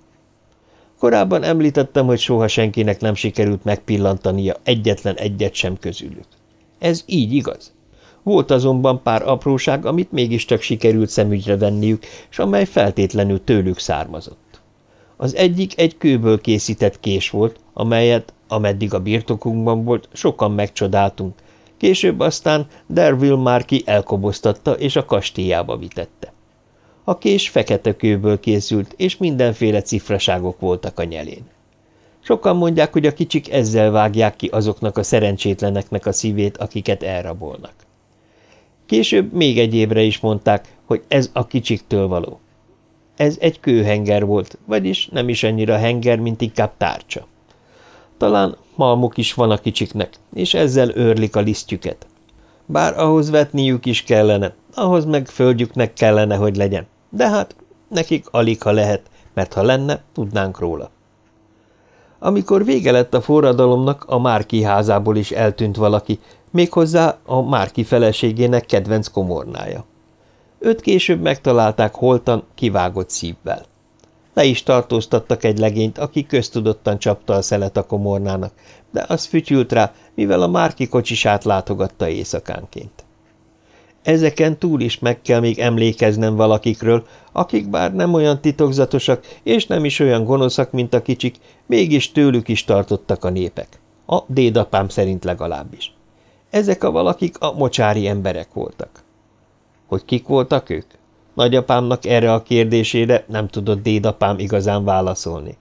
Korábban említettem, hogy soha senkinek nem sikerült megpillantania egyetlen egyet sem közülük. Ez így igaz. Volt azonban pár apróság, amit mégiscsak sikerült szemügyre venniük, és amely feltétlenül tőlük származott. Az egyik egy kőből készített kés volt, amelyet, ameddig a birtokunkban volt, sokan megcsodáltunk, Később aztán Derville Márki elkoboztatta és a kastélyába vitette. A kés fekete kőből készült, és mindenféle cifraságok voltak a nyelén. Sokan mondják, hogy a kicsik ezzel vágják ki azoknak a szerencsétleneknek a szívét, akiket elrabolnak. Később még egy évre is mondták, hogy ez a kicsiktől való. Ez egy kőhenger volt, vagyis nem is annyira henger, mint inkább tárcsa. Talán malmuk is van a kicsiknek, és ezzel őrlik a lisztjüket. Bár ahhoz vetniük is kellene, ahhoz meg földjüknek kellene, hogy legyen. De hát nekik alig, ha lehet, mert ha lenne, tudnánk róla. Amikor vége lett a forradalomnak, a Márki házából is eltűnt valaki, méghozzá a Márki feleségének kedvenc komornája. Őt később megtalálták holtan, kivágott szívvel. Le is tartóztattak egy legényt, aki köztudottan csapta a szelet a komornának, de az fütyült rá, mivel a Márki kocsisát látogatta éjszakánként. Ezeken túl is meg kell még emlékeznem valakikről, akik bár nem olyan titokzatosak, és nem is olyan gonoszak, mint a kicsik, mégis tőlük is tartottak a népek. A dédapám szerint legalábbis. Ezek a valakik a mocsári emberek voltak. Hogy kik voltak ők? Nagyapámnak erre a kérdésére nem tudott dédapám igazán válaszolni.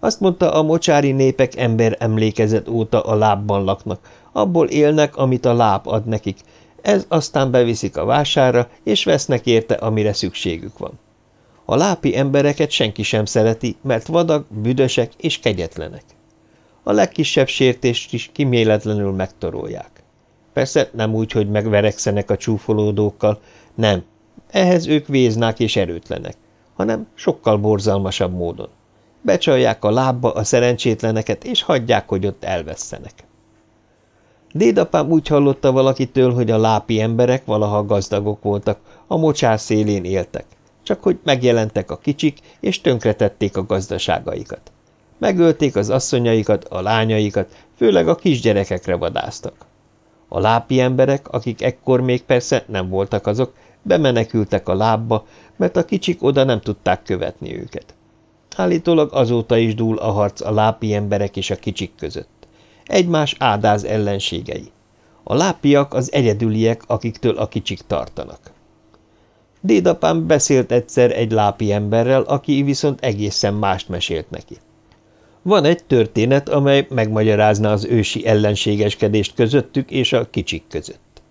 Azt mondta, a mocsári népek ember emlékezet óta a lábban laknak, abból élnek, amit a láb ad nekik, ez aztán beviszik a vásárra, és vesznek érte, amire szükségük van. A lápi embereket senki sem szereti, mert vadak, büdösek és kegyetlenek. A legkisebb sértést is kiméletlenül megtorolják. Persze nem úgy, hogy megverekszenek a csúfolódókkal, nem. Ehhez ők véznák és erőtlenek, hanem sokkal borzalmasabb módon. Becsalják a lábba a szerencsétleneket, és hagyják, hogy ott elvesztenek. Dédapám úgy hallotta valakitől, hogy a lápi emberek valaha gazdagok voltak, a mocsár szélén éltek, csak hogy megjelentek a kicsik, és tönkretették a gazdaságaikat. Megölték az asszonyaikat, a lányaikat, főleg a kisgyerekekre vadáztak. A lápi emberek, akik ekkor még persze nem voltak azok, bemenekültek a lábba, mert a kicsik oda nem tudták követni őket. Állítólag azóta is dúl a harc a lápi emberek és a kicsik között. Egymás ádáz ellenségei. A lápiak az egyedüliek, akiktől a kicsik tartanak. Dédapám beszélt egyszer egy lápi emberrel, aki viszont egészen mást mesélt neki. Van egy történet, amely megmagyarázna az ősi ellenségeskedést közöttük és a kicsik között.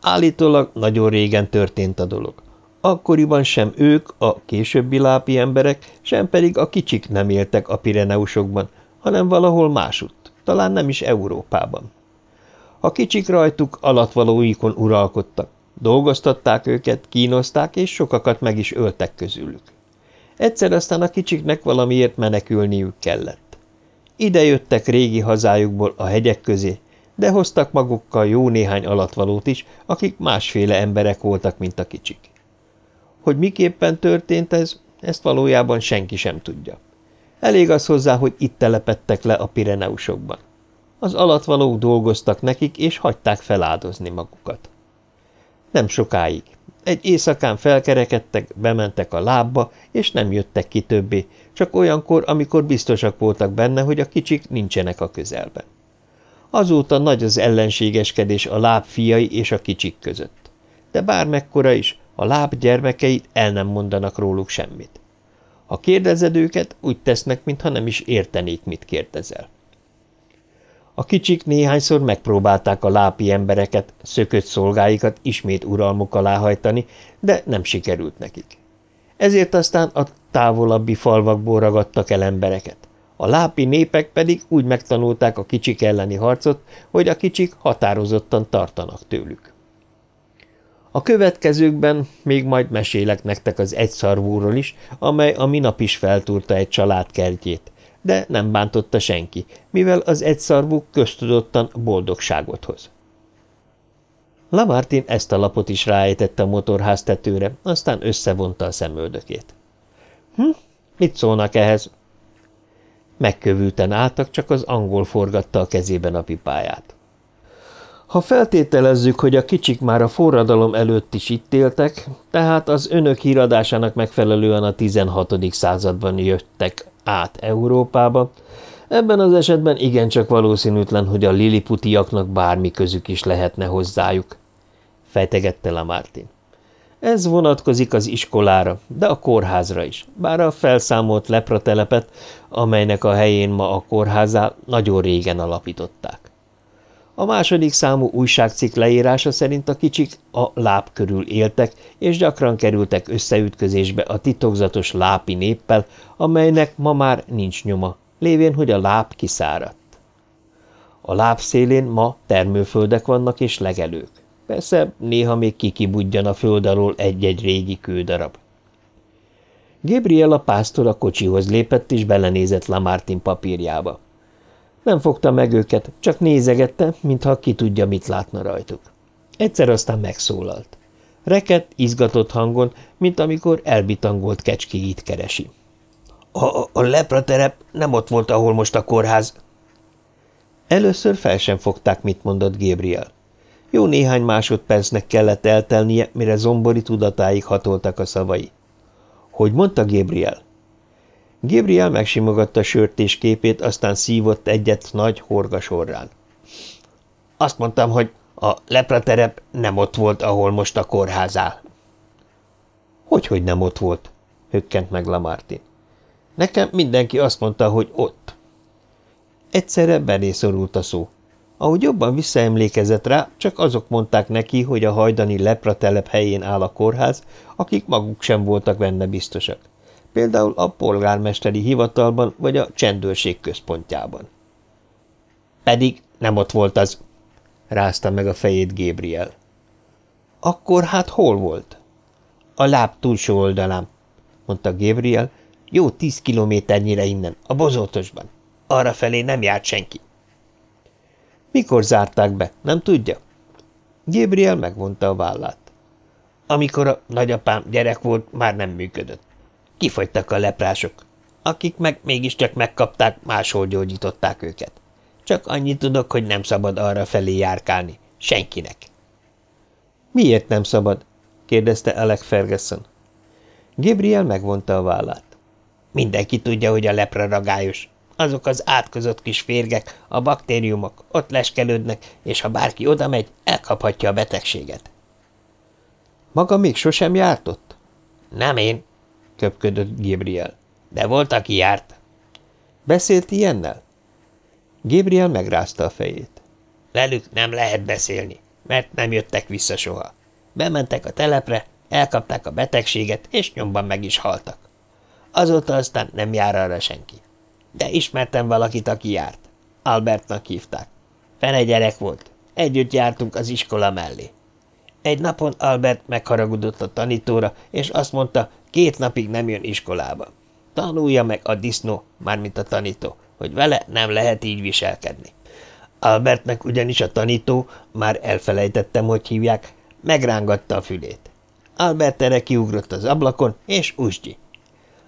Állítólag nagyon régen történt a dolog. Akkoriban sem ők, a későbbi lápi emberek, sem pedig a kicsik nem éltek a Pireneusokban, hanem valahol másutt talán nem is Európában. A kicsik rajtuk alatvalóikon uralkodtak, dolgoztatták őket, kínozták, és sokakat meg is öltek közülük. Egyszer aztán a kicsiknek valamiért menekülniük kellett. Ide jöttek régi hazájukból a hegyek közé, de hoztak magukkal jó néhány alatvalót is, akik másféle emberek voltak, mint a kicsik. Hogy miképpen történt ez, ezt valójában senki sem tudja. Elég az hozzá, hogy itt telepettek le a Pireneusokban. Az alatvalók dolgoztak nekik, és hagyták feláldozni magukat. Nem sokáig. Egy éjszakán felkerekedtek, bementek a lábba, és nem jöttek ki többé, csak olyankor, amikor biztosak voltak benne, hogy a kicsik nincsenek a közelben. Azóta nagy az ellenségeskedés a láb fiai és a kicsik között. De bármekkora is, a láb gyermekei el nem mondanak róluk semmit. Ha kérdezed őket, úgy tesznek, mintha nem is értenék, mit kérdezel. A kicsik néhányszor megpróbálták a lápi embereket, szökött szolgáikat ismét uralmuk alá hajtani, de nem sikerült nekik. Ezért aztán a távolabbi falvakból ragadtak el embereket. A lápi népek pedig úgy megtanulták a kicsik elleni harcot, hogy a kicsik határozottan tartanak tőlük. A következőkben még majd mesélek nektek az egyszarvúról is, amely a minap is feltúrta egy család kertjét, de nem bántotta senki, mivel az egyszarvú köztudottan boldogságot hoz. Lamartin ezt a lapot is ráejtette a motorház tetőre, aztán összevonta a szemöldökét. Hm, mit szólnak ehhez? Megkövülten álltak, csak az angol forgatta a kezében a pipáját. Ha feltételezzük, hogy a kicsik már a forradalom előtt is itt éltek, tehát az önök híradásának megfelelően a 16. században jöttek át Európába, Ebben az esetben igencsak valószínűtlen, hogy a liliputiaknak bármi közük is lehetne hozzájuk, fejtegette la Martin. Ez vonatkozik az iskolára, de a kórházra is, bár a felszámolt lepratelepet, amelynek a helyén ma a kórházá nagyon régen alapították. A második számú újságcikk leírása szerint a kicsik a láb körül éltek, és gyakran kerültek összeütközésbe a titokzatos lápi néppel, amelynek ma már nincs nyoma, lévén, hogy a láb kiszáradt. A láb szélén ma termőföldek vannak és legelők. Persze néha még kikibudjan a föld alól egy-egy régi kődarab. Gabriel a pásztor a kocsihoz lépett, és belenézett Lamartin papírjába. Nem fogta meg őket, csak nézegette, mintha ki tudja, mit látna rajtuk. Egyszer aztán megszólalt. Reket, izgatott hangon, mint amikor elbitangolt kecskéit keresi. A, a, lepraterep nem ott volt, ahol most a kórház. Először fel sem fogták, mit mondott Gabriel. Jó néhány másodpercnek kellett eltelnie, mire zombori tudatáig hatoltak a szavai. Hogy mondta Gabriel? Gabriel megsimogatta sörtés képét, aztán szívott egyet nagy horgasorrán. Azt mondtam, hogy a lepraterep nem ott volt, ahol most a kórház áll. Hogy, hogy nem ott volt? hökkent meg Lamartin. Nekem mindenki azt mondta, hogy ott. Egyszerre belé szorult a szó. Ahogy jobban visszaemlékezett rá, csak azok mondták neki, hogy a hajdani lepratelep helyén áll a kórház, akik maguk sem voltak benne biztosak. Például a polgármesteri hivatalban vagy a csendőrség központjában. Pedig nem ott volt az, rázta meg a fejét Gabriel. Akkor hát hol volt? A láb túlsó oldalán, mondta Gabriel, jó tíz kilométernyire innen, a bozótosban. Arra felé nem járt senki. Mikor zárták be, nem tudja? Gabriel megvonta a vállát. Amikor a nagyapám gyerek volt, már nem működött. Kifogytak a leprások. Akik meg mégiscsak megkapták, máshol gyógyították őket. Csak annyit tudok, hogy nem szabad arra felé járkálni. Senkinek. Miért nem szabad? kérdezte Alec Ferguson. Gabriel megvonta a vállát. Mindenki tudja, hogy a lepra ragályos. Azok az átkozott kis férgek, a baktériumok ott leskelődnek, és ha bárki oda megy, elkaphatja a betegséget. Maga még sosem járt ott? Nem én, köpködött Gabriel. De volt, aki járt. Beszélt ilyennel? Gabriel megrázta a fejét. Velük nem lehet beszélni, mert nem jöttek vissza soha. Bementek a telepre, elkapták a betegséget, és nyomban meg is haltak. Azóta aztán nem jár arra senki. De ismertem valakit, aki járt. Albertnak hívták. Fene gyerek volt. Együtt jártunk az iskola mellé. Egy napon Albert megharagudott a tanítóra, és azt mondta, két napig nem jön iskolába. Tanulja meg a disznó, mármint a tanító, hogy vele nem lehet így viselkedni. Albertnek ugyanis a tanító, már elfelejtettem, hogy hívják, megrángatta a fülét. Albert erre kiugrott az ablakon, és usgyi.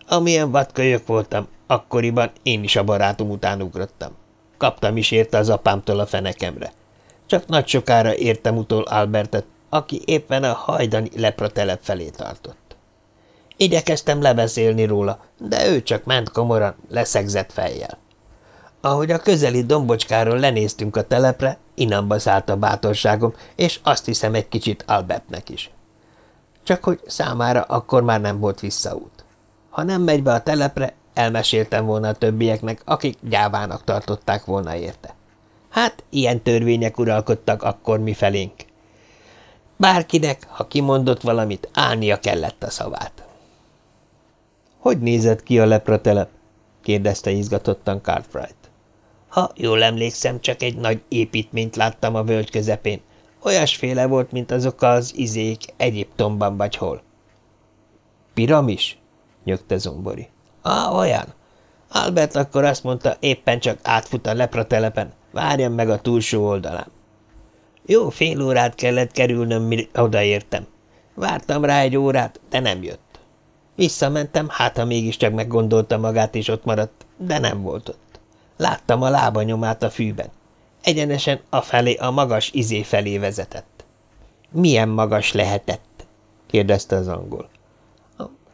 Amilyen vadkölyök voltam, akkoriban én is a barátom után ugrottam. Kaptam is érte az apámtól a fenekemre. Csak nagy sokára értem utol Albertet, aki éppen a hajdani lepratelep felé tartott. Igyekeztem lebeszélni róla, de ő csak ment komoran, leszegzett fejjel. Ahogy a közeli dombocskáról lenéztünk a telepre, inamba szállt a bátorságom, és azt hiszem egy kicsit Albertnek is. Csak hogy számára akkor már nem volt visszaút. Ha nem megy be a telepre, elmeséltem volna a többieknek, akik gyávának tartották volna érte. Hát, ilyen törvények uralkodtak akkor mi felénk. Bárkinek, ha kimondott valamit, állnia kellett a szavát. – Hogy nézett ki a lepratelep? – kérdezte izgatottan Cartwright. – Ha jól emlékszem, csak egy nagy építményt láttam a völgy közepén. Olyasféle volt, mint azok az izék Egyiptomban vagy hol. – Piramis? – nyögte Zombori. – Ah, olyan. Albert akkor azt mondta, éppen csak átfut a lepratelepen, várjam meg a túlsó oldalán. Jó fél órát kellett kerülnöm, mire odaértem. Vártam rá egy órát, de nem jött. Visszamentem, hát ha mégiscsak meggondolta magát, és ott maradt, de nem volt ott. Láttam a lábanyomát a fűben. Egyenesen a felé, a magas izé felé vezetett. Milyen magas lehetett? kérdezte az angol.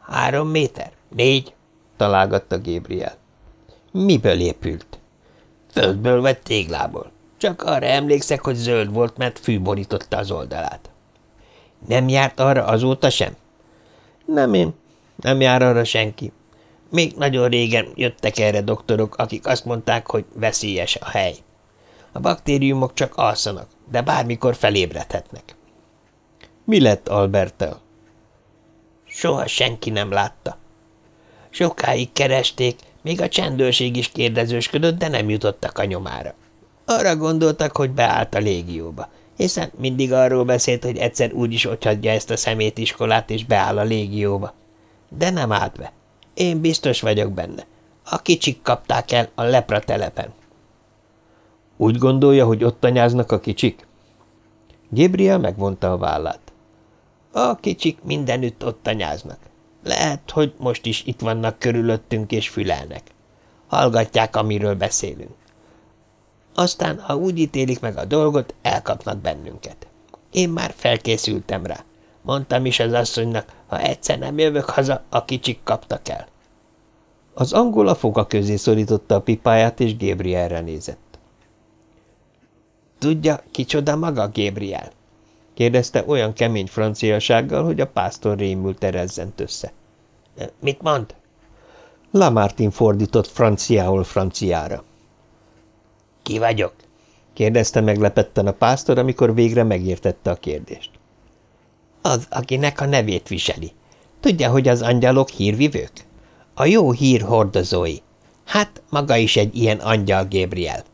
Három méter? Négy? találgatta Gabriel. Miből épült? Földből vagy téglából. Csak arra emlékszek, hogy zöld volt, mert fű borította az oldalát. Nem járt arra azóta sem? Nem én. Nem jár arra senki. Még nagyon régen jöttek erre doktorok, akik azt mondták, hogy veszélyes a hely. A baktériumok csak alszanak, de bármikor felébredhetnek. Mi lett Albertel? Soha senki nem látta. Sokáig keresték, még a csendőrség is kérdezősködött, de nem jutottak a nyomára. Arra gondoltak, hogy beállt a légióba, hiszen mindig arról beszélt, hogy egyszer úgyis otthagyja ezt a szemétiskolát, és beáll a légióba. De nem állt be. Én biztos vagyok benne. A kicsik kapták el a lepra telepen. Úgy gondolja, hogy ott anyáznak a kicsik? Gabriel megvonta a vállát. A kicsik mindenütt ott anyáznak. Lehet, hogy most is itt vannak körülöttünk és fülelnek. Hallgatják, amiről beszélünk. Aztán, ha úgy ítélik meg a dolgot, elkapnak bennünket. Én már felkészültem rá. Mondtam is az asszonynak, ha egyszer nem jövök haza, a kicsik kaptak el. Az angol a foga közé szorította a pipáját, és Gabrielre nézett. Tudja, kicsoda maga Gabriel? kérdezte olyan kemény franciasággal, hogy a pásztor rémült erezzent össze. Mit mond? Lamartin fordított franciául franciára. Ki vagyok? kérdezte meglepetten a pásztor, amikor végre megértette a kérdést. Az, akinek a nevét viseli. Tudja, hogy az angyalok hírvivők? A jó hír hordozói. Hát, maga is egy ilyen angyal, Gabriel.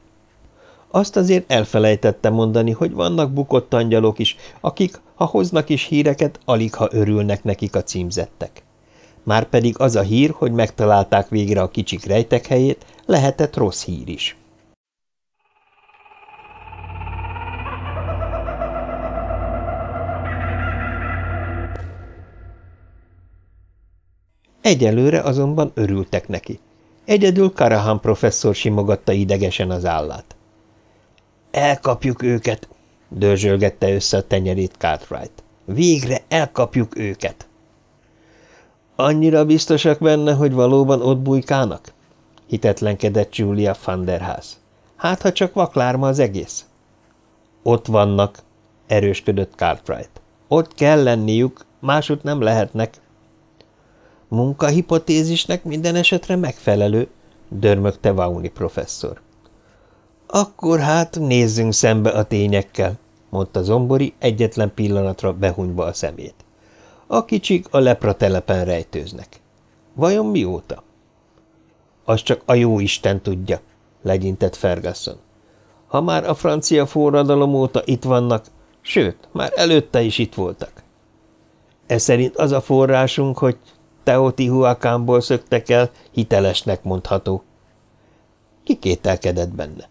Azt azért elfelejtette mondani, hogy vannak bukott angyalok is, akik, ha hoznak is híreket, alig ha örülnek nekik a címzettek. Márpedig az a hír, hogy megtalálták végre a kicsik rejtek helyét, lehetett rossz hír is. Egyelőre azonban örültek neki. Egyedül Karahan professzor simogatta idegesen az állát. Elkapjuk őket, dörzsölgette össze a tenyerét Cartwright. Végre elkapjuk őket. Annyira biztosak benne, hogy valóban ott bujkálnak? hitetlenkedett Julia van der Haas. Hát, ha csak vaklárma az egész. Ott vannak, erősködött Cartwright. Ott kell lenniük, másút nem lehetnek. Munkahipotézisnek minden esetre megfelelő, dörmögte Vauni professzor. Akkor hát nézzünk szembe a tényekkel, mondta Zombori egyetlen pillanatra behunyva a szemét. A kicsik a lepra telepen rejtőznek. Vajon mióta? Az csak a jó Isten tudja, legyintett Ferguson. Ha már a francia forradalom óta itt vannak, sőt, már előtte is itt voltak. Ez szerint az a forrásunk, hogy Teotihuacánból szöktek el, hitelesnek mondható. Kikételkedett benne.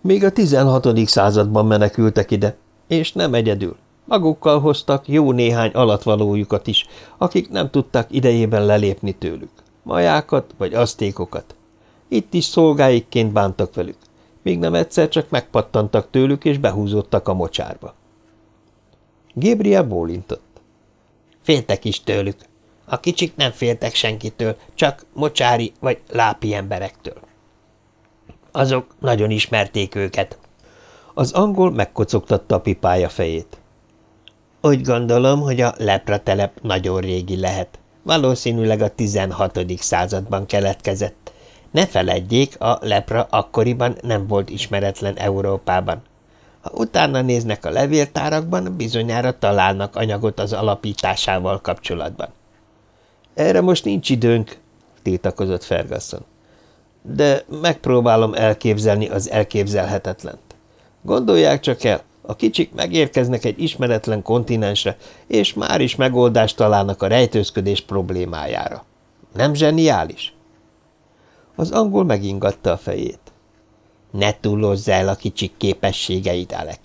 Még a 16. században menekültek ide, és nem egyedül. Magukkal hoztak jó néhány alatvalójukat is, akik nem tudtak idejében lelépni tőlük. Majákat vagy asztékokat. Itt is szolgáikként bántak velük, míg nem egyszer csak megpattantak tőlük és behúzódtak a mocsárba. Gabriel bólintott. Féltek is tőlük. A kicsik nem féltek senkitől, csak mocsári vagy lápi emberektől. Azok nagyon ismerték őket. Az angol megkocogtatta a pipája fejét. Úgy gondolom, hogy a lepratelep nagyon régi lehet. Valószínűleg a 16. században keletkezett. Ne feledjék, a lepra akkoriban nem volt ismeretlen Európában. Ha utána néznek a levéltárakban, bizonyára találnak anyagot az alapításával kapcsolatban. Erre most nincs időnk, tiltakozott Ferguson. De megpróbálom elképzelni az elképzelhetetlent. Gondolják csak el, a kicsik megérkeznek egy ismeretlen kontinensre, és már is megoldást találnak a rejtőzködés problémájára. Nem zseniális? Az angol megingatta a fejét. Ne túllozz el a kicsik képességeit, Alek,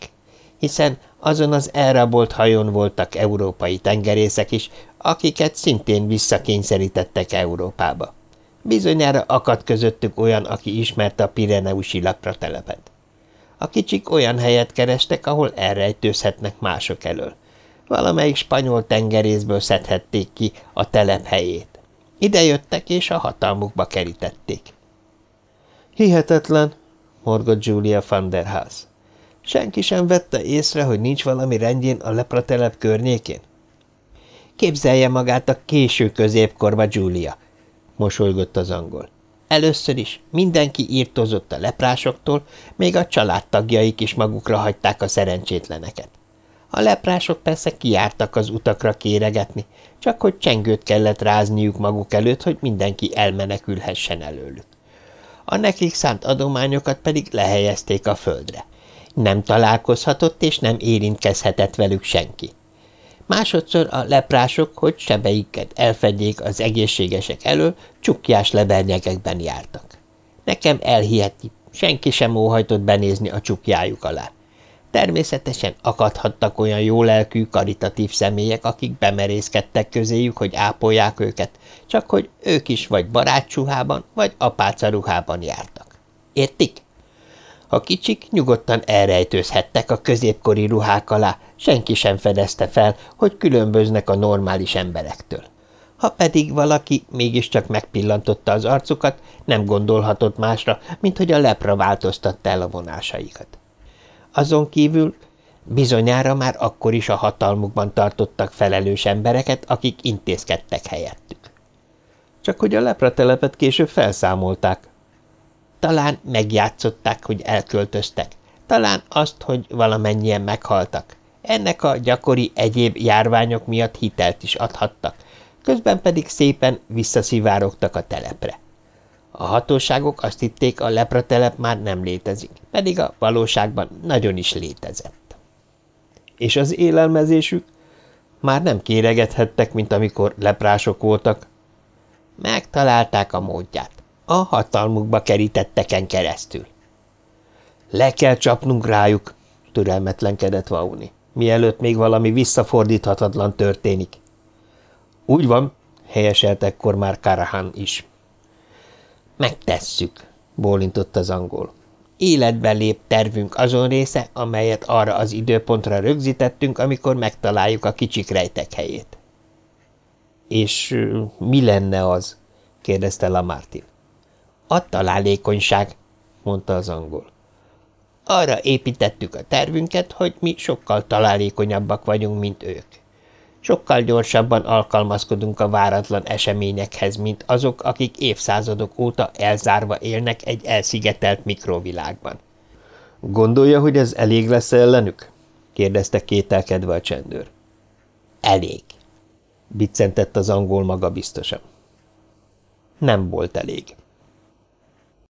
hiszen azon az elrabolt hajón voltak európai tengerészek is, akiket szintén visszakényszerítettek Európába. Bizonyára akadt közöttük olyan, aki ismerte a Pireneusi telepet. A kicsik olyan helyet kerestek, ahol elrejtőzhetnek mások elől. Valamelyik spanyol tengerészből szedhették ki a telep helyét. Ide jöttek, és a hatalmukba kerítették. Hihetetlen, morgott Julia van der Haas. Senki sem vette észre, hogy nincs valami rendjén a lepratelep környékén? Képzelje magát a késő középkorba, Julia, mosolygott az angol. Először is mindenki írtozott a leprásoktól, még a családtagjaik is magukra hagyták a szerencsétleneket. A leprások persze kiártak az utakra kéregetni, csak hogy csengőt kellett rázniuk maguk előtt, hogy mindenki elmenekülhessen előlük. A nekik szánt adományokat pedig lehelyezték a földre. Nem találkozhatott és nem érintkezhetett velük senki. Másodszor a leprások, hogy sebeiket elfedjék az egészségesek elől, csukjás lebernyegekben jártak. Nekem elhiheti, senki sem óhajtott benézni a csukjájuk alá. Természetesen akadhattak olyan jólelkű, karitatív személyek, akik bemerészkedtek közéjük, hogy ápolják őket, csak hogy ők is vagy barátsuhában, vagy apácaruhában jártak. Értik? A kicsik nyugodtan elrejtőzhettek a középkori ruhák alá, senki sem fedezte fel, hogy különböznek a normális emberektől. Ha pedig valaki mégiscsak megpillantotta az arcukat, nem gondolhatott másra, mint hogy a lepra változtatta el a vonásaikat. Azon kívül bizonyára már akkor is a hatalmukban tartottak felelős embereket, akik intézkedtek helyettük. Csak hogy a lepratelepet később felszámolták. Talán megjátszották, hogy elköltöztek, talán azt, hogy valamennyien meghaltak. Ennek a gyakori egyéb járványok miatt hitelt is adhattak, közben pedig szépen visszaszivárogtak a telepre. A hatóságok azt hitték, a lepratelep már nem létezik, pedig a valóságban nagyon is létezett. És az élelmezésük? Már nem kéregethettek, mint amikor leprások voltak. Megtalálták a módját. A hatalmukba kerítetteken keresztül. Le kell csapnunk rájuk, türelmetlenkedett Vauni, mielőtt még valami visszafordíthatatlan történik. Úgy van, helyeselt ekkor már Karahan is. Megtesszük, bólintott az angol. Életben lép tervünk azon része, amelyet arra az időpontra rögzítettünk, amikor megtaláljuk a kicsik rejtek helyét. És mi lenne az? kérdezte Lamartin. A találékonyság, mondta az angol. Arra építettük a tervünket, hogy mi sokkal találékonyabbak vagyunk, mint ők. Sokkal gyorsabban alkalmazkodunk a váratlan eseményekhez, mint azok, akik évszázadok óta elzárva élnek egy elszigetelt mikrovilágban. Gondolja, hogy ez elég lesz ellenük? kérdezte kételkedve a csendőr. Elég, biccentett az angol maga biztosan. Nem volt elég.